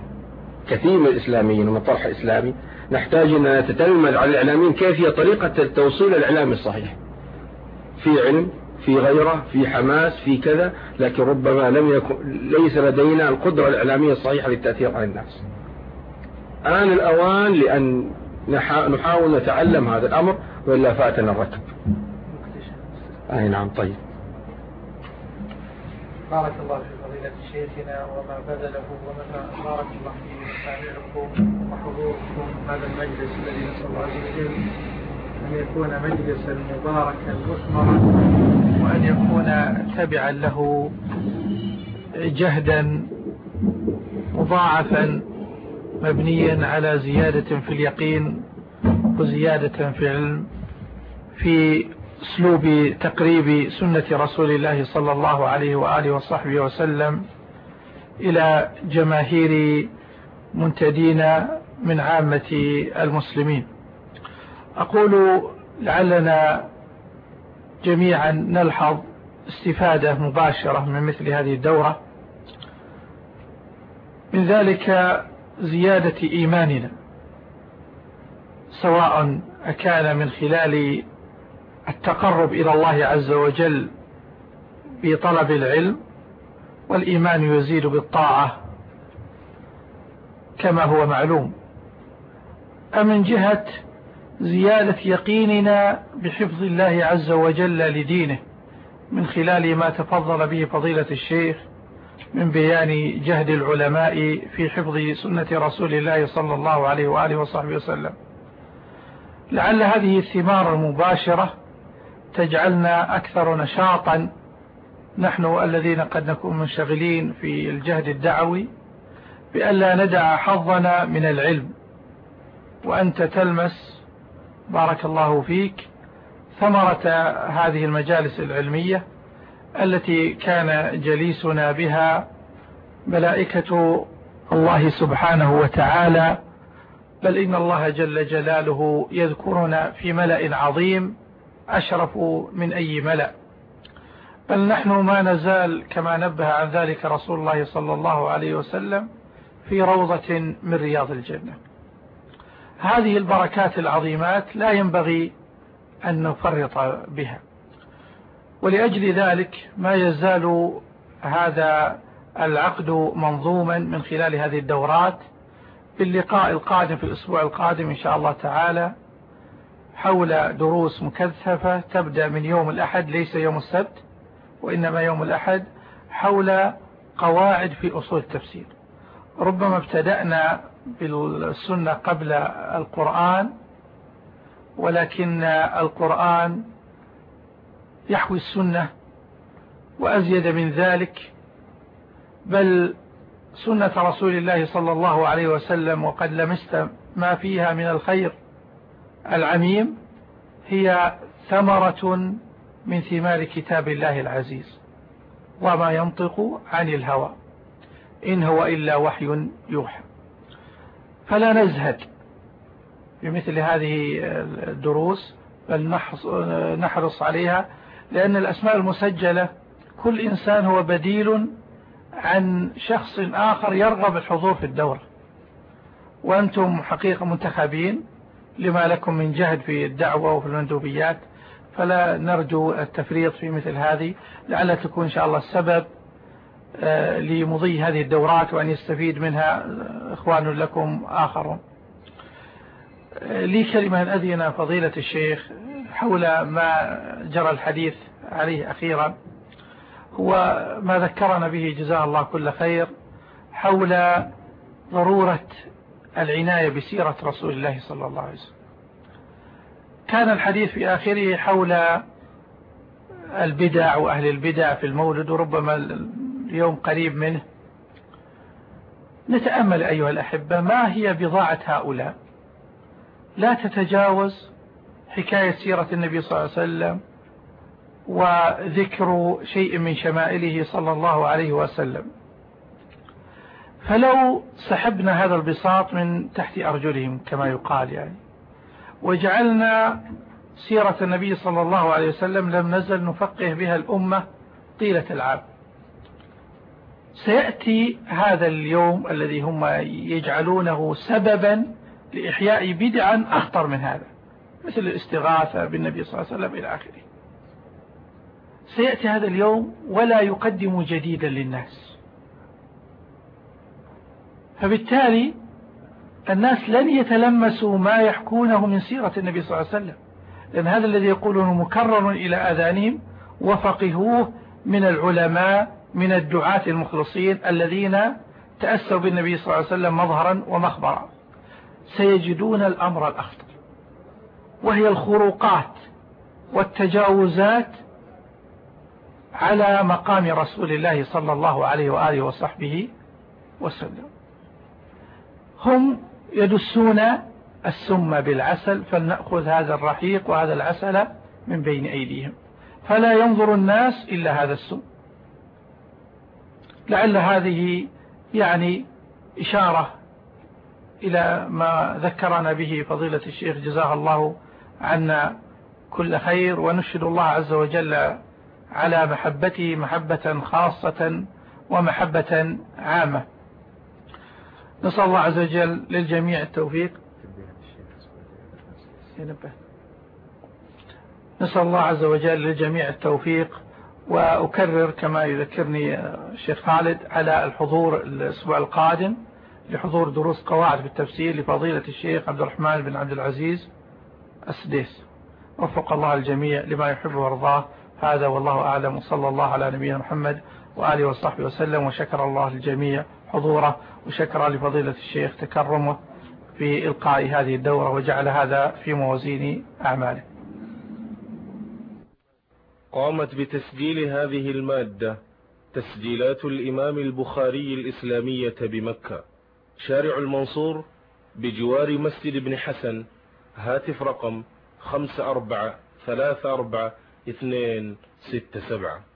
كثير من الإسلاميين ومن طرح إسلامي نحتاج أن نتتلمذ على الإعلاميين كيف هي طريقة التوصيل الإعلامي الصحيح. في علم في غيرة في حماس في كذا لكن ربما لم يكن ليس لدينا القدرة الإعلامية الصحيحة للتأثير على الناس. آن الأوان لأن نحاول نتعلم هذا الأمر وإلا فاتنا الركب. أي نعم طيب. بارك الله في فضيلة شيخنا وما بذله وما بارك الله في مسامعكم وحضوركم هذا المجلس الذي نسأل الله عز وجل أن يكون مجلسا مباركا مثمرا وأن يكون تبعا له جهدا مضاعفا مبنيا على زيادة في اليقين وزيادة في العلم في أسلوب تقريب سنة رسول الله صلى الله عليه وآله وصحبه وسلم إلى جماهير منتدين من عامة المسلمين. أقول لعلنا جميعا نلحظ استفادة مباشرة من مثل هذه الدورة. من ذلك زيادة إيماننا سواء أكان من خلال التقرب إلى الله عز وجل بطلب العلم والإيمان يزيد بالطاعة كما هو معلوم. أمن جهة زيادة يقيننا بحفظ الله عز وجل لدينه من خلال ما تفضل به فضيلة الشيخ من بيان جهد العلماء في حفظ سنة رسول الله صلى الله عليه وآله وصحبه وسلم. لعل هذه الثمار المباشرة تجعلنا أكثر نشاطا. نحن الذين قد نكون منشغلين في الجهد الدعوي بألا ندع حظنا من العلم. وأنت تلمس بارك الله فيك ثمرة هذه المجالس العلمية التي كان جليسنا بها ملائكة الله سبحانه وتعالى. بل إن الله جل جلاله يذكرنا في ملأ عظيم أشرف من أي ملأ. بل نحن ما نزال كما نبه عن ذلك رسول الله صلى الله عليه وسلم في روضة من رياض الجنة. هذه البركات العظيمات لا ينبغي أن نفرط بها. ولأجل ذلك ما يزال هذا العقد منظوما من خلال هذه الدورات باللقاء القادم في الأسبوع القادم إن شاء الله تعالى. حول دروس مكثفة تبدأ من يوم الأحد ليس يوم السبت وإنما يوم الأحد حول قواعد في أصول التفسير. ربما ابتدأنا بالسنة قبل القرآن ولكن القرآن يحوي السنة وأزيد من ذلك بل سنة رسول الله صلى الله عليه وسلم وقد لمست ما فيها من الخير. العميم هي ثمرة من ثمار كتاب الله العزيز وما ينطق عن الهوى إن هو إلا وحي يوحى. فلا نزهد بمثل هذه الدروس بل نحرص عليها لأن الأسماء المسجلة كل إنسان هو بديل عن شخص آخر يرغب الحضور في الدورة. وأنتم حقيقة منتخبين لما لكم من جهد في الدعوة وفي المندوبيات فلا نرجو التفريط في مثل هذه لعل تكون إن شاء الله السبب آه، لمضي هذه الدورات وأن يستفيد منها إخوان لكم آخرون. آه، لي كلمة أذن فضيلة الشيخ حول ما جرى الحديث عليه أخيرا. هو ما ذكرنا به جزاه الله كل خير حول ضرورة العناية بسيرة رسول الله صلى الله عليه وسلم. كان الحديث في آخره حول البدع وأهل البدع في المولد وربما اليوم قريب منه. نتأمل أيها الأحبة ما هي بضاعة هؤلاء؟ لا تتجاوز حكاية سيرة النبي صلى الله عليه وسلم وذكر شيء من شمائله صلى الله عليه وسلم. فلو سحبنا هذا البساط من تحت أرجلهم كما يقال يعني. وجعلنا سيرة النبي صلى الله عليه وسلم لم نزل نفقه بها الأمة طيلة العام. سيأتي هذا اليوم الذي هم يجعلونه سببا لإحياء بدعا أخطر من هذا مثل الاستغاثة بالنبي صلى الله عليه وسلم إلى آخره. سيأتي هذا اليوم ولا يقدم جديدا للناس. فبالتالي الناس لن يتلمسوا ما يحكونه من سيرة النبي صلى الله عليه وسلم. لأن هذا الذي يقولونه مكرر إلى أذانهم وفقهوه من العلماء من الدعاة المخلصين الذين تأسوا بالنبي صلى الله عليه وسلم مظهرا ومخبرا. سيجدون الأمر الأخطر. وهي الخروقات والتجاوزات على مقام رسول الله صلى الله عليه وآله وصحبه وسلم. هم يدسون السم بالعسل فلنأخذ هذا الرحيق وهذا العسل من بين أيديهم. فلا ينظر الناس إلا هذا السم. لعل هذه يعني إشارة إلى ما ذكرنا به فضيلة الشيخ جزاه الله عنا كل خير ونشهد الله عز وجل على محبته محبة خاصة ومحبة عامة. نسأل الله عز وجل للجميع التوفيق. نسأل الله عز وجل للجميع التوفيق وأكرر كما يذكرني الشيخ خالد على الحضور الأسبوع القادم لحضور دروس قواعد في التفسير لفضيلة الشيخ عبد الرحمن بن عبد العزيز السديس. وفق الله الجميع لما يحب وارضاه هذا والله أعلم. وصلى الله على نبينا محمد وآله وصحبه وسلم وشكر الله الجميع حضوره. وشكر لفضيلة الشيخ تكرمه في إلقاء هذه الدورة وجعل هذا في موازين أعماله. قامت بتسجيل هذه المادة تسجيلات الإمام البخاري الإسلامية بمكة. شارع المنصور بجوار مسجد ابن حسن هاتف رقم خمسة أربعة ثلاثة أربعة اثنين ستة سبعة.